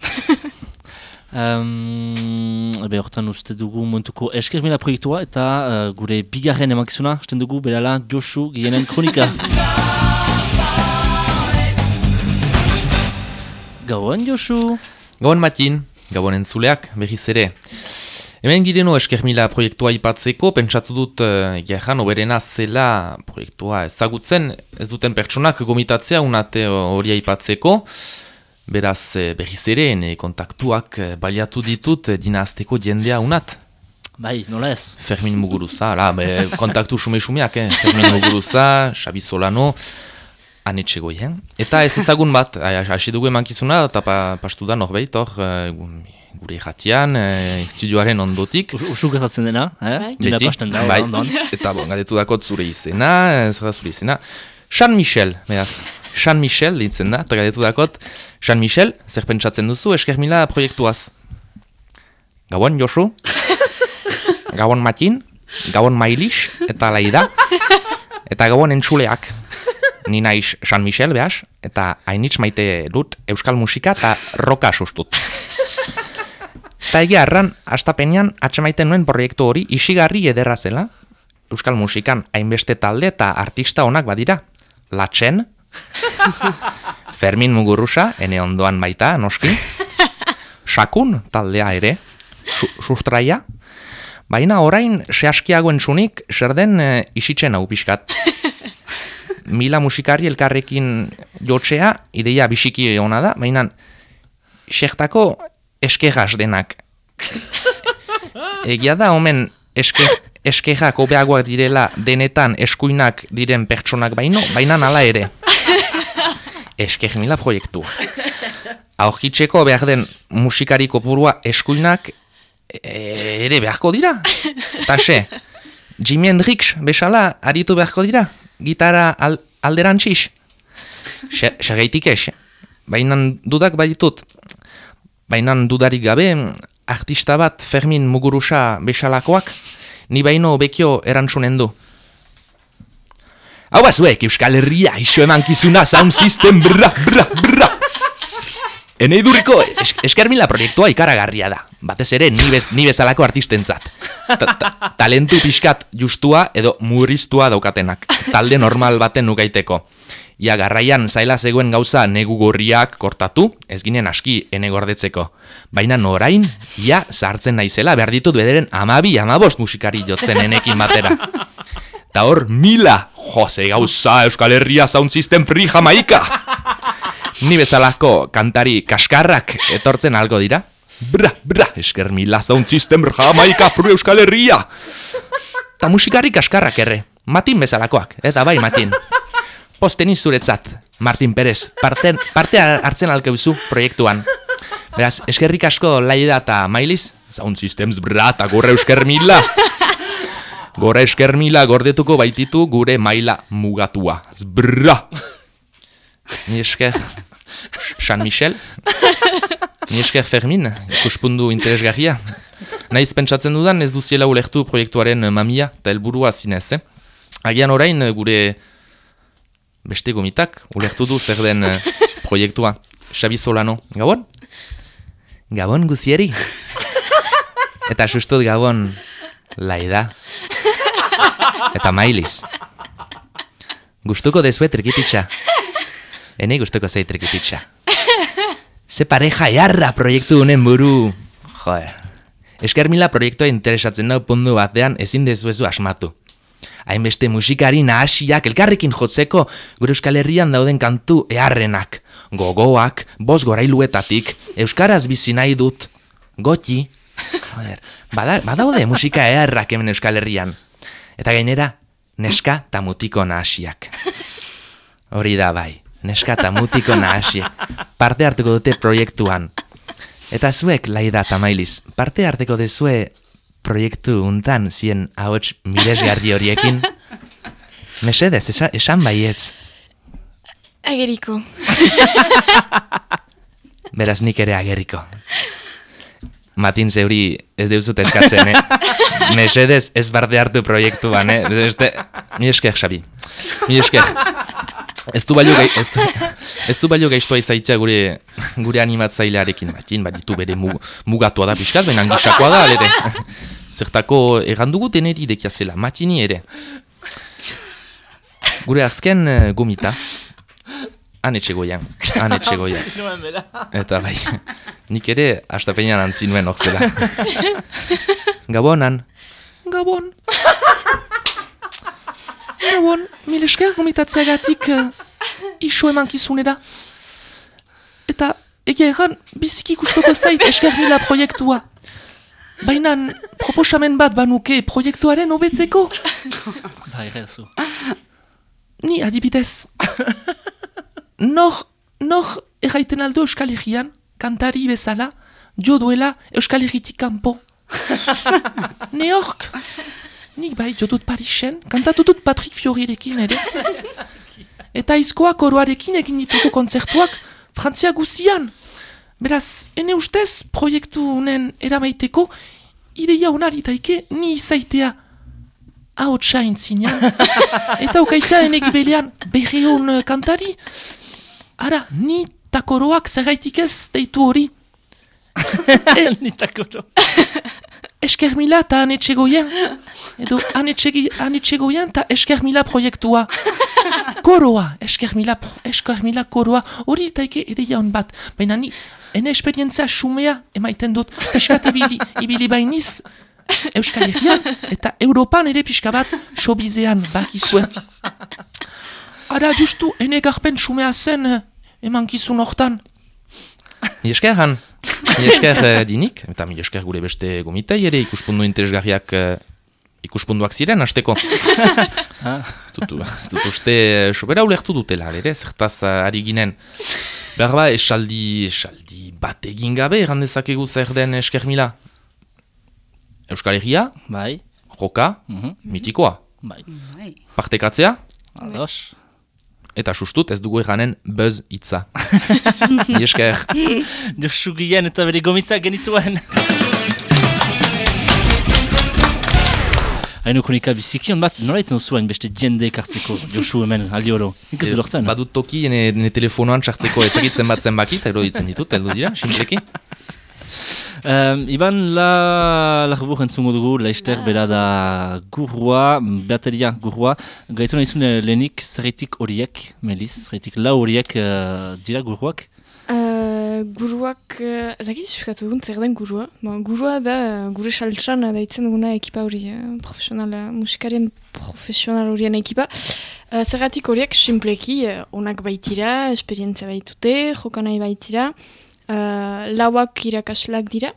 C: Um, be, hortan uste dugu momentuko esker mila proiektua eta uh, gure bigarren emankizuna, esten dugu berala Josu Gienen kronika. Gauan Josu.
E: Gabon matin, gabon entzuleak, berriz ere. Hemen gireno esker mila proiektua ipatzeko, pentsatu dut uh, gerran oberena zela proiektua ezagutzen, ez duten pertsonak gomitatzea unate hori ipatzeko. Beraz, eh, berriz ere, kontaktuak eh, baliatu ditut eh, dinazteko jendea unat.
C: Bai, nola ez?
E: Fermin Muguruza, ala, be, kontaktu sume-sumeak, eh? Fermin Muguruza, Xabi Solano, anetxe goien. Eta ez ezagun bat, hasi dugu emankizuna, eta pa, pastu da norbeit, hor, gu- gure jatian, eh, estudioaren ondotik.
C: Us- Usu gertatzen dena, eh?
D: Bai.
E: Beti,
C: pasten da,
E: bai.
C: ondon.
E: Eta bon, galdetu dakot zure izena, eh, zer da zure izena. San Michel, beraz. San Michel, ditzen da, eta galdetu dakot. San Michel, zer pentsatzen duzu, esker mila proiektuaz. Gabon, Josu. Gabon Matin. Gabon Mailix, eta laida. Eta gabon entzuleak. Ni naiz San Michel, behaz, eta hainitz maite dut euskal musika eta roka sustut. Eta egia erran, astapenean atxemaiten nuen proiektu hori isigarri ederra zela. Euskal musikan hainbeste talde eta artista onak badira. Latxen, Fermin Muguruza, ene ondoan baita, noski. Sakun taldea ere, su, sustraia. Baina orain sehaskiago entzunik, zer den e, isitzen hau pixkat. Mila musikari elkarrekin jotzea, ideia bisiki ona da, baina sektako eskegaz denak. Egia da, omen eske, eskegak hobeagoak direla denetan eskuinak diren pertsonak baino, baina nala ere. Eskeg mila proiektu. Aurkitzeko behar den musikari kopurua eskuinak e, ere beharko dira. Eta Jimi Hendrix besala aritu beharko dira. Gitara al, alderantziz. Se- Segeitik ez. Baina dudak baditut. Baina dudarik gabe, artista bat Fermin Muguruza besalakoak, ni baino bekio erantzunen du. Hau bazuek, Euskal Herria, iso emankizuna, sound system, bra, bra, bra. Enei durriko, es, eskermila proiektua ikaragarria da. Batez ere, ni, bez, ni bezalako artistentzat. Ta, ta, talentu pixkat justua edo murriztua daukatenak. Talde normal baten nugaiteko. Ia garraian zaila zegoen gauza negu gorriak kortatu, ez ginen aski ene gordetzeko. Baina orain, ia sartzen naizela behar ditut bederen amabi, amabost musikari jotzen enekin batera. Ta hor, mila, jose gauza Euskal Herria System Free Jamaika! Ni bezalako kantari kaskarrak etortzen algo dira? Bra, bra, esker mila System Jamaika Free Euskal Herria! Ta musikari kaskarrak erre, Matin bezalakoak, eta bai Matin. Posteni zuretzat, Martin Perez, parte, parte hartzen alkeuzu proiektuan. Beraz, eskerrik asko laida eta mailiz, Sound Systems bra, eta gorre eusker mila. Gora esker mila gordetuko baititu gure maila mugatua. Bra! Ni esker San Michel. Ni esker Fermin, ikuspundu interesgarria. Naiz pentsatzen dudan ez duziela ulertu proiektuaren mamia eta helburua zinez, eh? Agian orain eh, gure beste gomitak ulertu du zer den eh, proiektua. Xabi Solano, Gabon? Gabon guztieri. Eta sustut Gabon laida. Eta mailiz. Gustuko dezue trikititxa. Ene gustuko zei trikititxa. Ze pareja earra proiektu honen buru. Joder. Esker mila proiektua interesatzen nau pundu batean ezin dezuezu asmatu. Hainbeste musikari nahasiak elkarrekin jotzeko gure Euskal Herrian dauden kantu eharrenak. Gogoak, boz gorailuetatik, Euskaraz bizi nahi dut. Goti. Joder, bada, badaude musika eharrak hemen Euskal Herrian. Eta gainera, neska eta mutiko nahasiak. Hori da bai, neska eta mutiko nahasiak. Parte hartuko dute proiektuan. Eta zuek, laida eta mailiz, parte harteko dezue proiektu untan zien ahots miresgarri horiekin? Mesedez, esa, esan baietz,
D: Ageriko.
E: beraz nik ere ageriko. Matin zeuri ez deuzut eskatzen, eh? Mesedez ez barde hartu proiektuan, eh? Beste, mi esker, Xabi. Mi esker. Ez du balio, gai, ez, du, ez du balio gaiztua izaitzea gure, gure animatzailearekin. Matin, baditu bere mu, mugatua da pixkat, baina gisakoa da, alere. Zertako errandugu deneri dekia zela, matini ere. Gure azken uh, gomita, han etxegoian, han etxegoian. Eta bai, nik ere astapenean antzi nuen hor zela. Gabonan. Gabon. Gabon, mil esker gomitatzeagatik uh, iso eman kizunera. Eta egia erran, biziki ikustoko zait esker mila proiektua. Baina proposamen bat banuke proiektuaren hobetzeko.
C: Bai, rezu.
E: Ni adibidez. nor, nor erraiten aldo Euskal Herrian, kantari bezala, jo duela Euskal Herritik kanpo. ne hork. Nik bai jo dut Parisen, kantatu dut Patrick Fiorirekin ere. Eta izkoak oroarekin egin ditugu kontzertuak Frantzia guzian. Beraz, ene ustez, proiektu honen eramaiteko, ideia honari taike ni izaitea ahotsa intzinean. Eta ukaita enek belean berreun uh, kantari. Ara, ni takoroak zergaitik ez deitu hori.
C: Nitakoro.
E: Esker mila eta anetxegoian. Edo anetxegoian eta esker mila proiektua. Koroa, esker mila, esker mila koroa. Hori taike ideia hon bat. Baina ni, ene esperientzia xumea emaiten dut. Piskat ibili, ibili bainiz. Euskal Herrian eta Europan ere pixka bat sobizean bakizuen. Ara justu ene garpen xumea zen emankizun hortan. Mi esker han, mi esker eh, dinik, eta mi esker gure beste gomitei ere ikuspundu interesgarriak eh, ikuspunduak ziren, hasteko. Ez dut, ez dut uste eh, sobera ulertu dutela, ere, zertaz eh, ari ginen. Behar ba, esaldi, esaldi bat egin gabe, erran dezakegu zer den esker mila. Euskal Herria,
C: Bai,
E: joka,
C: mhm,
E: mitikoa.
C: bai.
B: Bai.
E: Partekatzea,
C: Ados.
E: Eta sustut ez dugu eranen buzz hitza. Mi esker.
C: Josu gien eta bere gomita genituen. Haino kronika bizikion bat, nola iten zuen beste jende ekartzeko Josu hemen aldi oro. Nik ez du lortzen,
E: Badut toki ene, ene telefonoan txartzeko ez dakit zenbat zenbaki, eta ero ditzen ditut, heldu dira, simpleki.
C: Um, Iban la larbur entzungo dugu, laister bera da gurua, bateria gurua. Gaitu nahi zuen lehenik zerretik horiek, Melis, zerretik lau horiek uh, dira guruak.
D: Uh, guruak, uh, ezakit esplikatu dugun zer den gurua. Bon, gurua da uh, gure saltsan uh, daitzen duguna ekipa hori, uh, profesional, uh, musikarien profesional horien ekipa. Uh, zergatik horiek simpleki uh, onak baitira, esperientzia baitute, jokanai baitira. Uh, lauak irakaslak dira.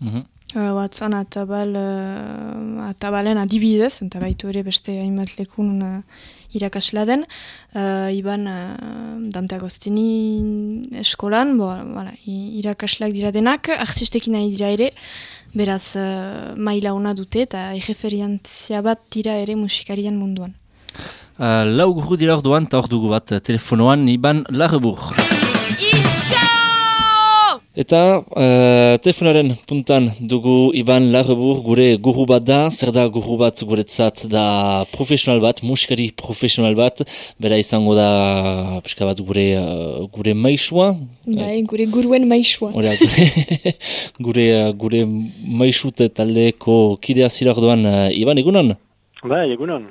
C: Mhm.
D: Uh, Watzan atabal, uh, atabalen adibidez, eta baitu ere beste hainbat lekun uh, irakasla den. Uh, iban uh, Dante Agostini eskolan, bo, wala, irakaslak dira denak, artistekin nahi dira ere, beraz uh, maila ona dute eta erreferientzia bat dira ere musikarien munduan.
C: Uh, lau guru dira orduan, eta hor dugu bat telefonoan, Iban Larrebur. Eta uh, telefonaren puntan dugu Iban Larrebur gure guru bat da, zer da guru bat guretzat da profesional bat, musikari profesional bat, bera izango da pixka bat gure, uh, gure maisua,
D: Bai, gure guruen maisua.
C: Hora, gure, gure, maisute taldeko kidea zira orduan, uh, Iban egunon?
H: Bai, egunon.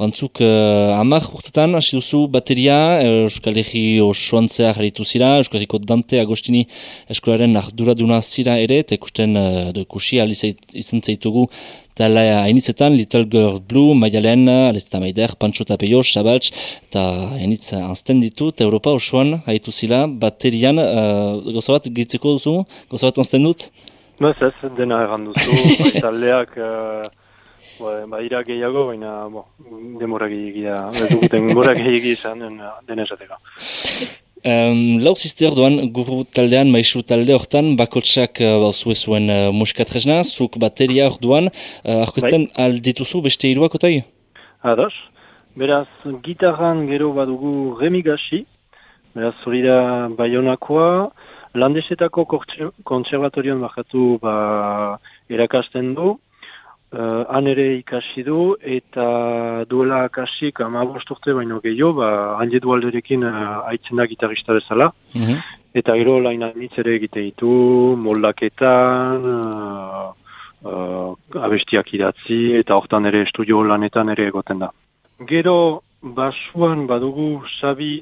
C: Antzuk, uh, amak urtetan hasi duzu bateria, eh, Euskal Herri osoan zehar haritu zira, Euskal Herriko Dante Agostini eskolaren arduraduna zira ere, eta ikusten uh, ahal izait- izan zaitugu tala hainitzetan, Little Girl Blue, Maialen, Alezeta Maider, Pancho Tapeio, Sabaltz, eta hainitz anzten ditu, eta Europa osoan haritu zira, baterian, uh, gauza bat gitzeko duzu, bat anzten dut?
H: Bez ez, dena erran duzu, bai, taldeak, uh, ba, ira gehiago, baina, bo, demora gehiagi da, ez duguten demora gehiagi izan, den, esateko.
C: Um, lau zizte orduan, guru taldean, maisu talde hortan, bakotsak uh, zuen uh, musikatresna, zuk bateria orduan, uh, arkoetan aldituzu beste hiruak otai?
H: Ados, beraz, gitarran gero badugu remigasi, beraz, hori da baionakoa, Landesetako kontserbatorioan bakatu ba, erakasten du, uh, han ere ikasi du, eta duela akasik amabost urte baino gehiago, ba, handi dualderekin uh, aitzen da gitarista bezala.
C: Mhm.
H: Eta gero lain anitz ere egite ditu, moldaketan, uh, uh, abestiak idatzi, eta hortan ere estudio lanetan ere egoten da. Gero, basuan badugu sabi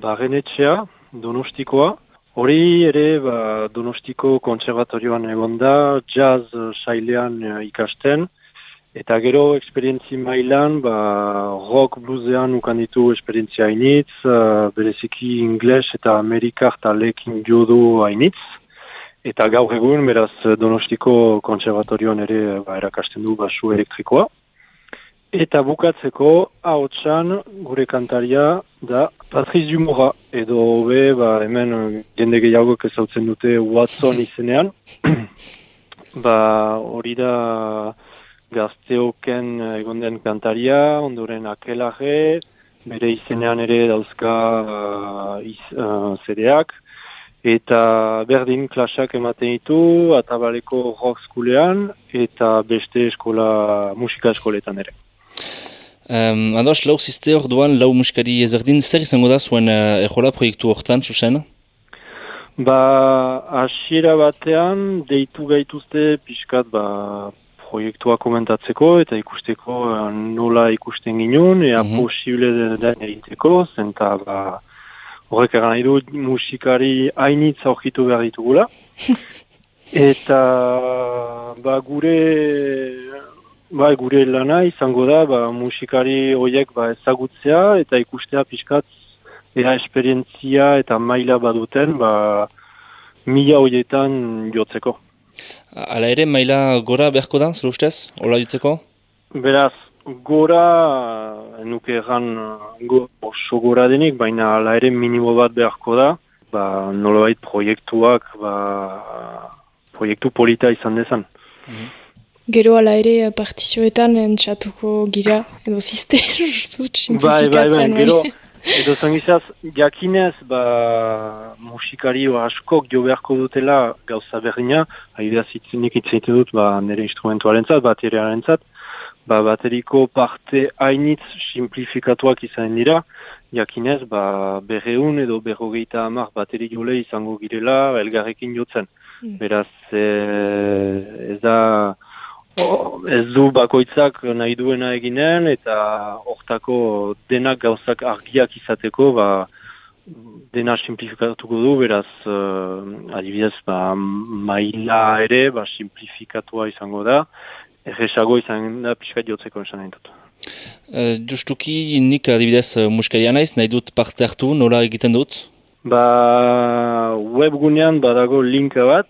H: bagenetxea, donostikoa, hori ere ba, donostiko kontserbatorioan egon da, jazz uh, sailean uh, ikasten, Eta gero esperientzi mailan, ba, rock bluesean ukan ditu esperientzia hainitz, uh, bereziki ingles eta amerikar talekin jodu hainitz. Eta gaur egun, beraz Donostiko kontserbatorioan ere ba, erakasten du basu elektrikoa. Eta bukatzeko, haotxan gure kantaria da Patrice Dumora. Edo hobe, ba, hemen uh, jende gehiago ezautzen dute Watson izenean. ba, hori da gazteoken egon den kantaria, ondoren akelage, bere izenean ere dauzka uh, iz, uh, zedeak, eta berdin klasak ematen ditu, atabaleko rock skulean, eta beste eskola, musika eskoletan ere.
C: Um, Ados, lau ziste hor duan, lau musikari ezberdin, zer izango da zuen uh, ejola proiektu hortan, zuzen?
H: Ba, hasiera batean, deitu gaituzte pixkat, ba, proiektua komentatzeko eta ikusteko uh, nola ikusten ginen, ea
C: Mhm.
H: posible den egiteko, zenta ba, horrek eran nahi du musikari hainitz aurkitu behar ditugula. eta ba, gure ba, gure lana izango da ba, musikari horiek ba, ezagutzea eta ikustea pixkat ea esperientzia eta maila baduten ba, mila horietan jotzeko.
C: Hala ere, maila gora beharko da, zure ustez, hola ditzeko?
H: Beraz, gora, nuke erran go, oso gora denik, baina ala ere minimo bat beharko da, ba, nolabait proiektuak, ba, proiektu polita izan dezan.
D: Gero ala ere partizioetan entxatuko gira, edo ziste,
H: Bai, bai, bai, gero, edo zangizaz, jakinez, ba, musikari askok jo beharko dutela gauza berdina, haidea zitzenik itzaite dut, ba, nire instrumentuaren zat, bateriaren zat, ba, bateriko parte hainitz simplifikatuak izan dira, jakinez, ba, berreun edo berrogeita hamar bateri jole izango girela elgarrekin jotzen.
D: Mm.
H: Beraz, e, ez da, ez du bakoitzak nahi duena eginen, eta hortako denak gauzak argiak izateko, ba, dena simplifikatuko du, beraz, uh, adibidez, ba, maila ere, ba, simplifikatua izango da, erresago izan da pixkat jotzeko esan dut.
C: Uh, justuki nik adibidez uh, musikaria naiz, nahi dut parte hartu, nola egiten dut?
H: Ba, webgunean badago linka bat,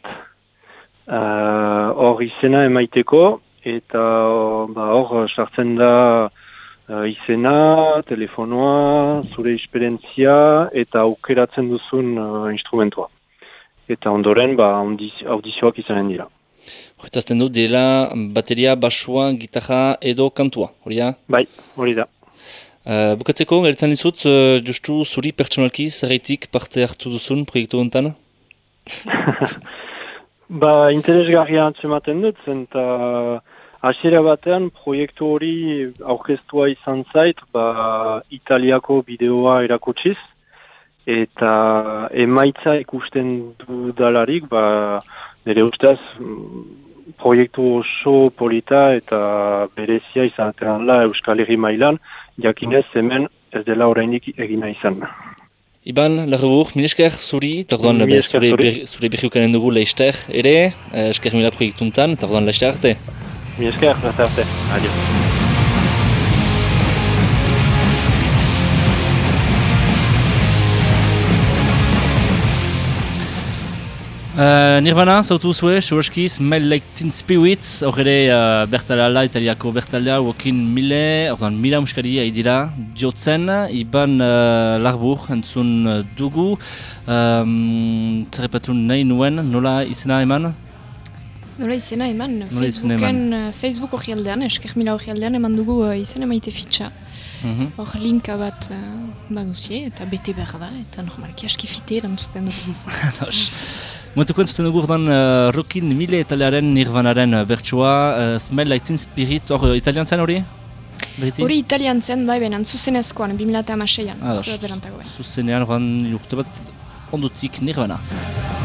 H: hor izena emaiteko, eta ba, hor sartzen da uh, izena, telefonoa, zure esperientzia, eta aukeratzen duzun uh, instrumentua. Eta ondoren, ba, audiz- audizioak izanen dira.
C: Horretazten dut, direla bateria, basua, gitarra edo kantua, hori da?
H: Bai, hori da.
C: Uh, bukatzeko, garitzen dizut, uh, justu zuri pertsonalki zerreitik parte hartu duzun proiektu honetan?
H: Ba, interesgarria antzematen dut, zenta hasiera batean proiektu hori aurkeztua izan zait, ba, Italiako bideoa erakutsiz, eta emaitza ikusten dudalarik, ba, nire ustez, mm, proiektu oso polita eta berezia izatean la Euskal Herri mailan, jakinez hemen ez dela orainik egina izan.
C: Iban, Larrebur, mil esker zuri, eta orduan zure, ber, zure berriukanen dugu laizter ere, uh, esker mila proiektuntan, eta orduan laizter arte.
H: Mi esker, plaza arte. Adio.
C: Uh, Nirvana, zautu zue, Shuroski, Smell Like Teen Spirits, hor ere uh, bertalala, italiako bertalea, wokin mile, orduan mila muskari dira jotzen, iban uh, larbur entzun uh, dugu, um, zerrepatu nahi nuen, nola izena eman?
D: Nola izena eman,
C: Nola izena
D: Facebooken, eh, Facebook hori aldean, esker mila hori aldean, eman dugu uh, izena maite fitxa.
C: Mhm.
D: Hor linka bat uh, baduzie eta bete behar da, eta normalki aski fite erantzuten dugu.
C: Ados. Momentuko entzuten dugu ordan uh, Rokin Mile italiaren nirvanaren uh, bertsua, uh, Smell Like Teen Spirit, hor uh, italian zen hori?
D: Hori italian zen, bai benan, zuzenezkoan, 2006an.
C: Ados.
D: Uste dut berantago, bai.
C: Zuzenean ordan urte bat ondutik nirvana. Nirvanaren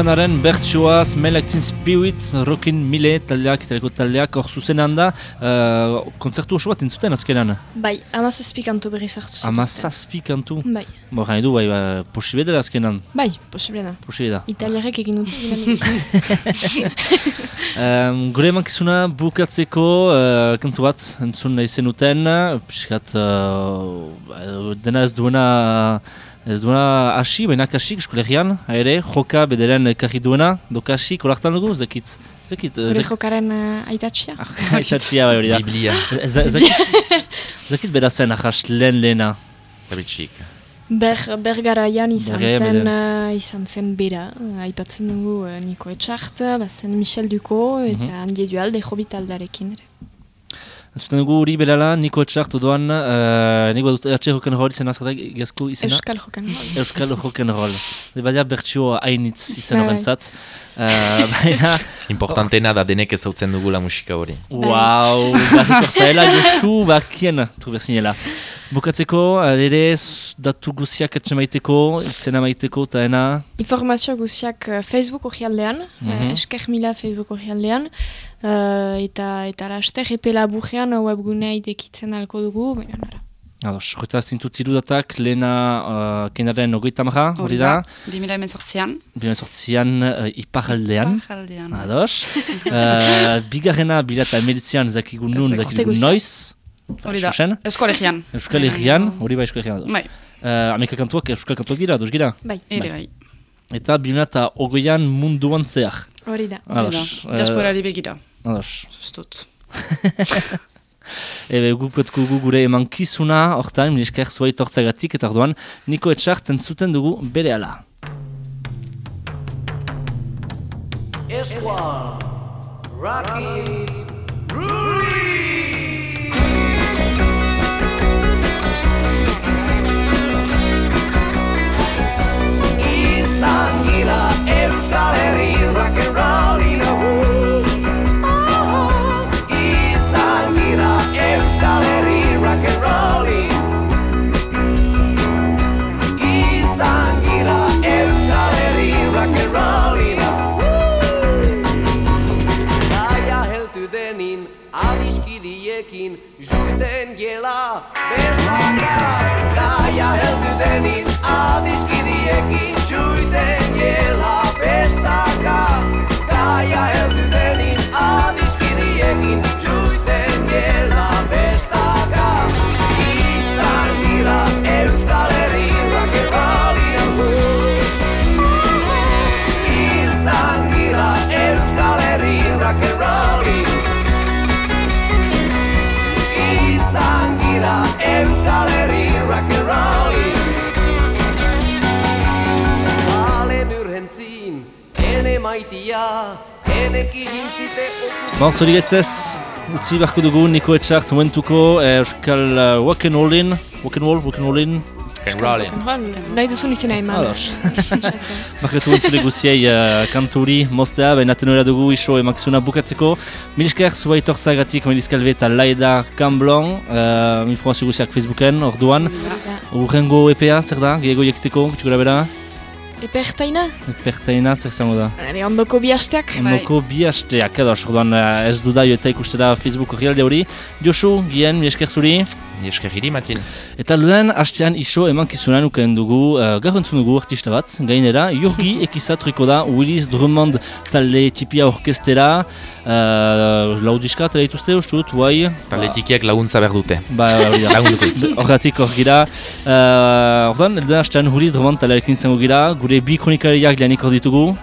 C: bertsua Smell Like Teen Spirit, Rockin Mile taldeak, italeko taldeak, hor zuzenan da, uh, kontzertu oso bat entzuten azkenan.
D: Bai, amazazpi kantu berriz hartu zituzten.
C: Ama zazpi kantu.
D: Bai,
C: Bo, gane du, bai, ba, posible dela azkenan,
D: bai, posible da.
C: posible da.
D: Italiarek egin dinamika.
C: Um, gure emankizuna bukatzeko uh, kantu bat entzun nahi zenuten, piskat uh, dena ez duena ez duena hasi, baina kasik eskolegian, ere, joka bederen karri duena, do kasik, olartan dugu, zekit, zekit, uh,
D: Gure
C: zekit,
D: jokaren uh, aitatxia.
C: aitatxia bai hori da.
E: Biblia,
C: Ez- Zekit, zekit beda zen ahas lehen lehena.
E: tabitxik.
D: Ber, bergaraian izan
C: Bergaraian
D: zen,
C: bera.
D: uh, izan zen bera, aipatzen dugu uh, Niko Etxart, bazen Michel Duko eta
C: Mhm.
D: Andie Dualde Jobit aldarekin ere.
C: Entzuten dugu hori berala, Niko Etxart doan, uh, nik badut ertxe rock'n'roll izan azkatak gazko izena?
D: Euskal jokan.
C: Euskal rock'n'roll. Baina bertxio hainitz izan
D: Bai, bai.
C: horrentzat. Uh, baina,
E: Importantena da denek ezautzen dugula musika hori.
C: Wow, bakikor zaela Josu bakien truberzinela. Bukatzeko, eh, ere datu guziak atxe maiteko, izena maiteko eta ena.
D: Informazio guziak uh, Facebook orrialdean,
C: Mhm.
D: uh, esker mila Facebook orrialdean, uh, eta eta laster epe laburrean webgunea idekitzen alko dugu, baina nara.
C: Ados, jota zintut zirudatak, lehena uh, kenaren ogoita maha, hori da,
B: 2018an.
C: bina sortzian uh, iparaldean.
B: Iparraldean.
C: Ados. uh, bigarrena bilata emelitzean zakigu nun,
B: Urte
C: zakigu
B: guztiak.
C: noiz.
B: Hori da, eskolegian.
C: Euskal Herrian, hori bai ados.
B: Bai,
C: Uh, Ameka kantuak Euskal kantuak gira, dos gira.
D: Bai,
B: ere bai.
C: Eta bina eta ogoian munduan zehar.
D: hori da.
B: Hori da.
C: Ados. eh,
B: begira,
C: Ados.
B: sustut.
C: Ebe gukotku gu gure emankizuna, hortan, milisker zuait hortzagatik, eta orduan, niko etxart entzuten dugu bere ala.
G: Esquire, Rocky, Rudy. dela rock and rollin dugu oh, Izan dira Euskal rock and rollin Izan dira Euskal rock and rollin Gaia heldu denin adiskidiekin juten gela Besakara Gaia heltu denin adiskidiekin juten
C: Bon, zori getzez, utzi barko dugu Niko Etxart momentuko eh, Euskal uh, Walk and Rollin, and Roll, and Rollin,
E: Rock'n'rollin.
D: Nahi duzun izena eman.
C: Ados. Marketu entzule guziei uh, kanturi mostea, baina tenora dugu iso emakizuna bukatzeko. Milisker, zubaitor zagatik, Meliskalbe eta Laida Kamblon, uh, informazio guziak Facebooken, orduan. Urrengo EPA, zer da, gehiago jakiteko, gutxiko bera?
D: Epertaina?
C: Pertaina, zer zango da?
D: Ere, ondoko bi hasteak?
C: Ondoko bi hasteak, edo, orduan uh, ez dudaio eta ikustera Facebook horrialde hori. Josu, gien, Milisker zuri.
E: Esker hiri, Matin.
C: Eta lehen hastean iso emankizunan uken dugu, uh, garrantzun dugu artista bat, gainera, Jurgi ekizatriko da Willis Drummond talde tipia orkestera, uh, lau diska tala dituzte, uste dut, guai.
E: Talde tikiak laguntza behar dute.
C: Ba, hori da.
E: Lagunduko dit.
C: Horregatik hor gira. Uh, Ordan, elden hastean Willis Drummond taldearekin izango gira, gure bi kronikariak hor ditugu.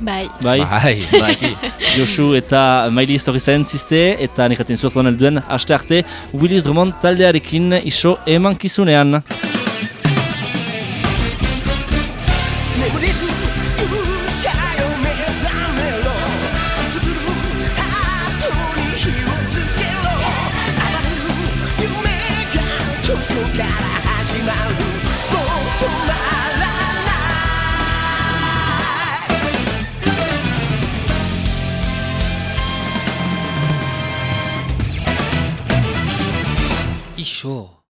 D: Bai.
C: Bai,
E: Bai.
C: bai. Josu eta Maili zorri zen ziste, eta nekatzen zuet lan elduen haste arte Willis Drummond taldearekin iso emankizunean.
I: Iso.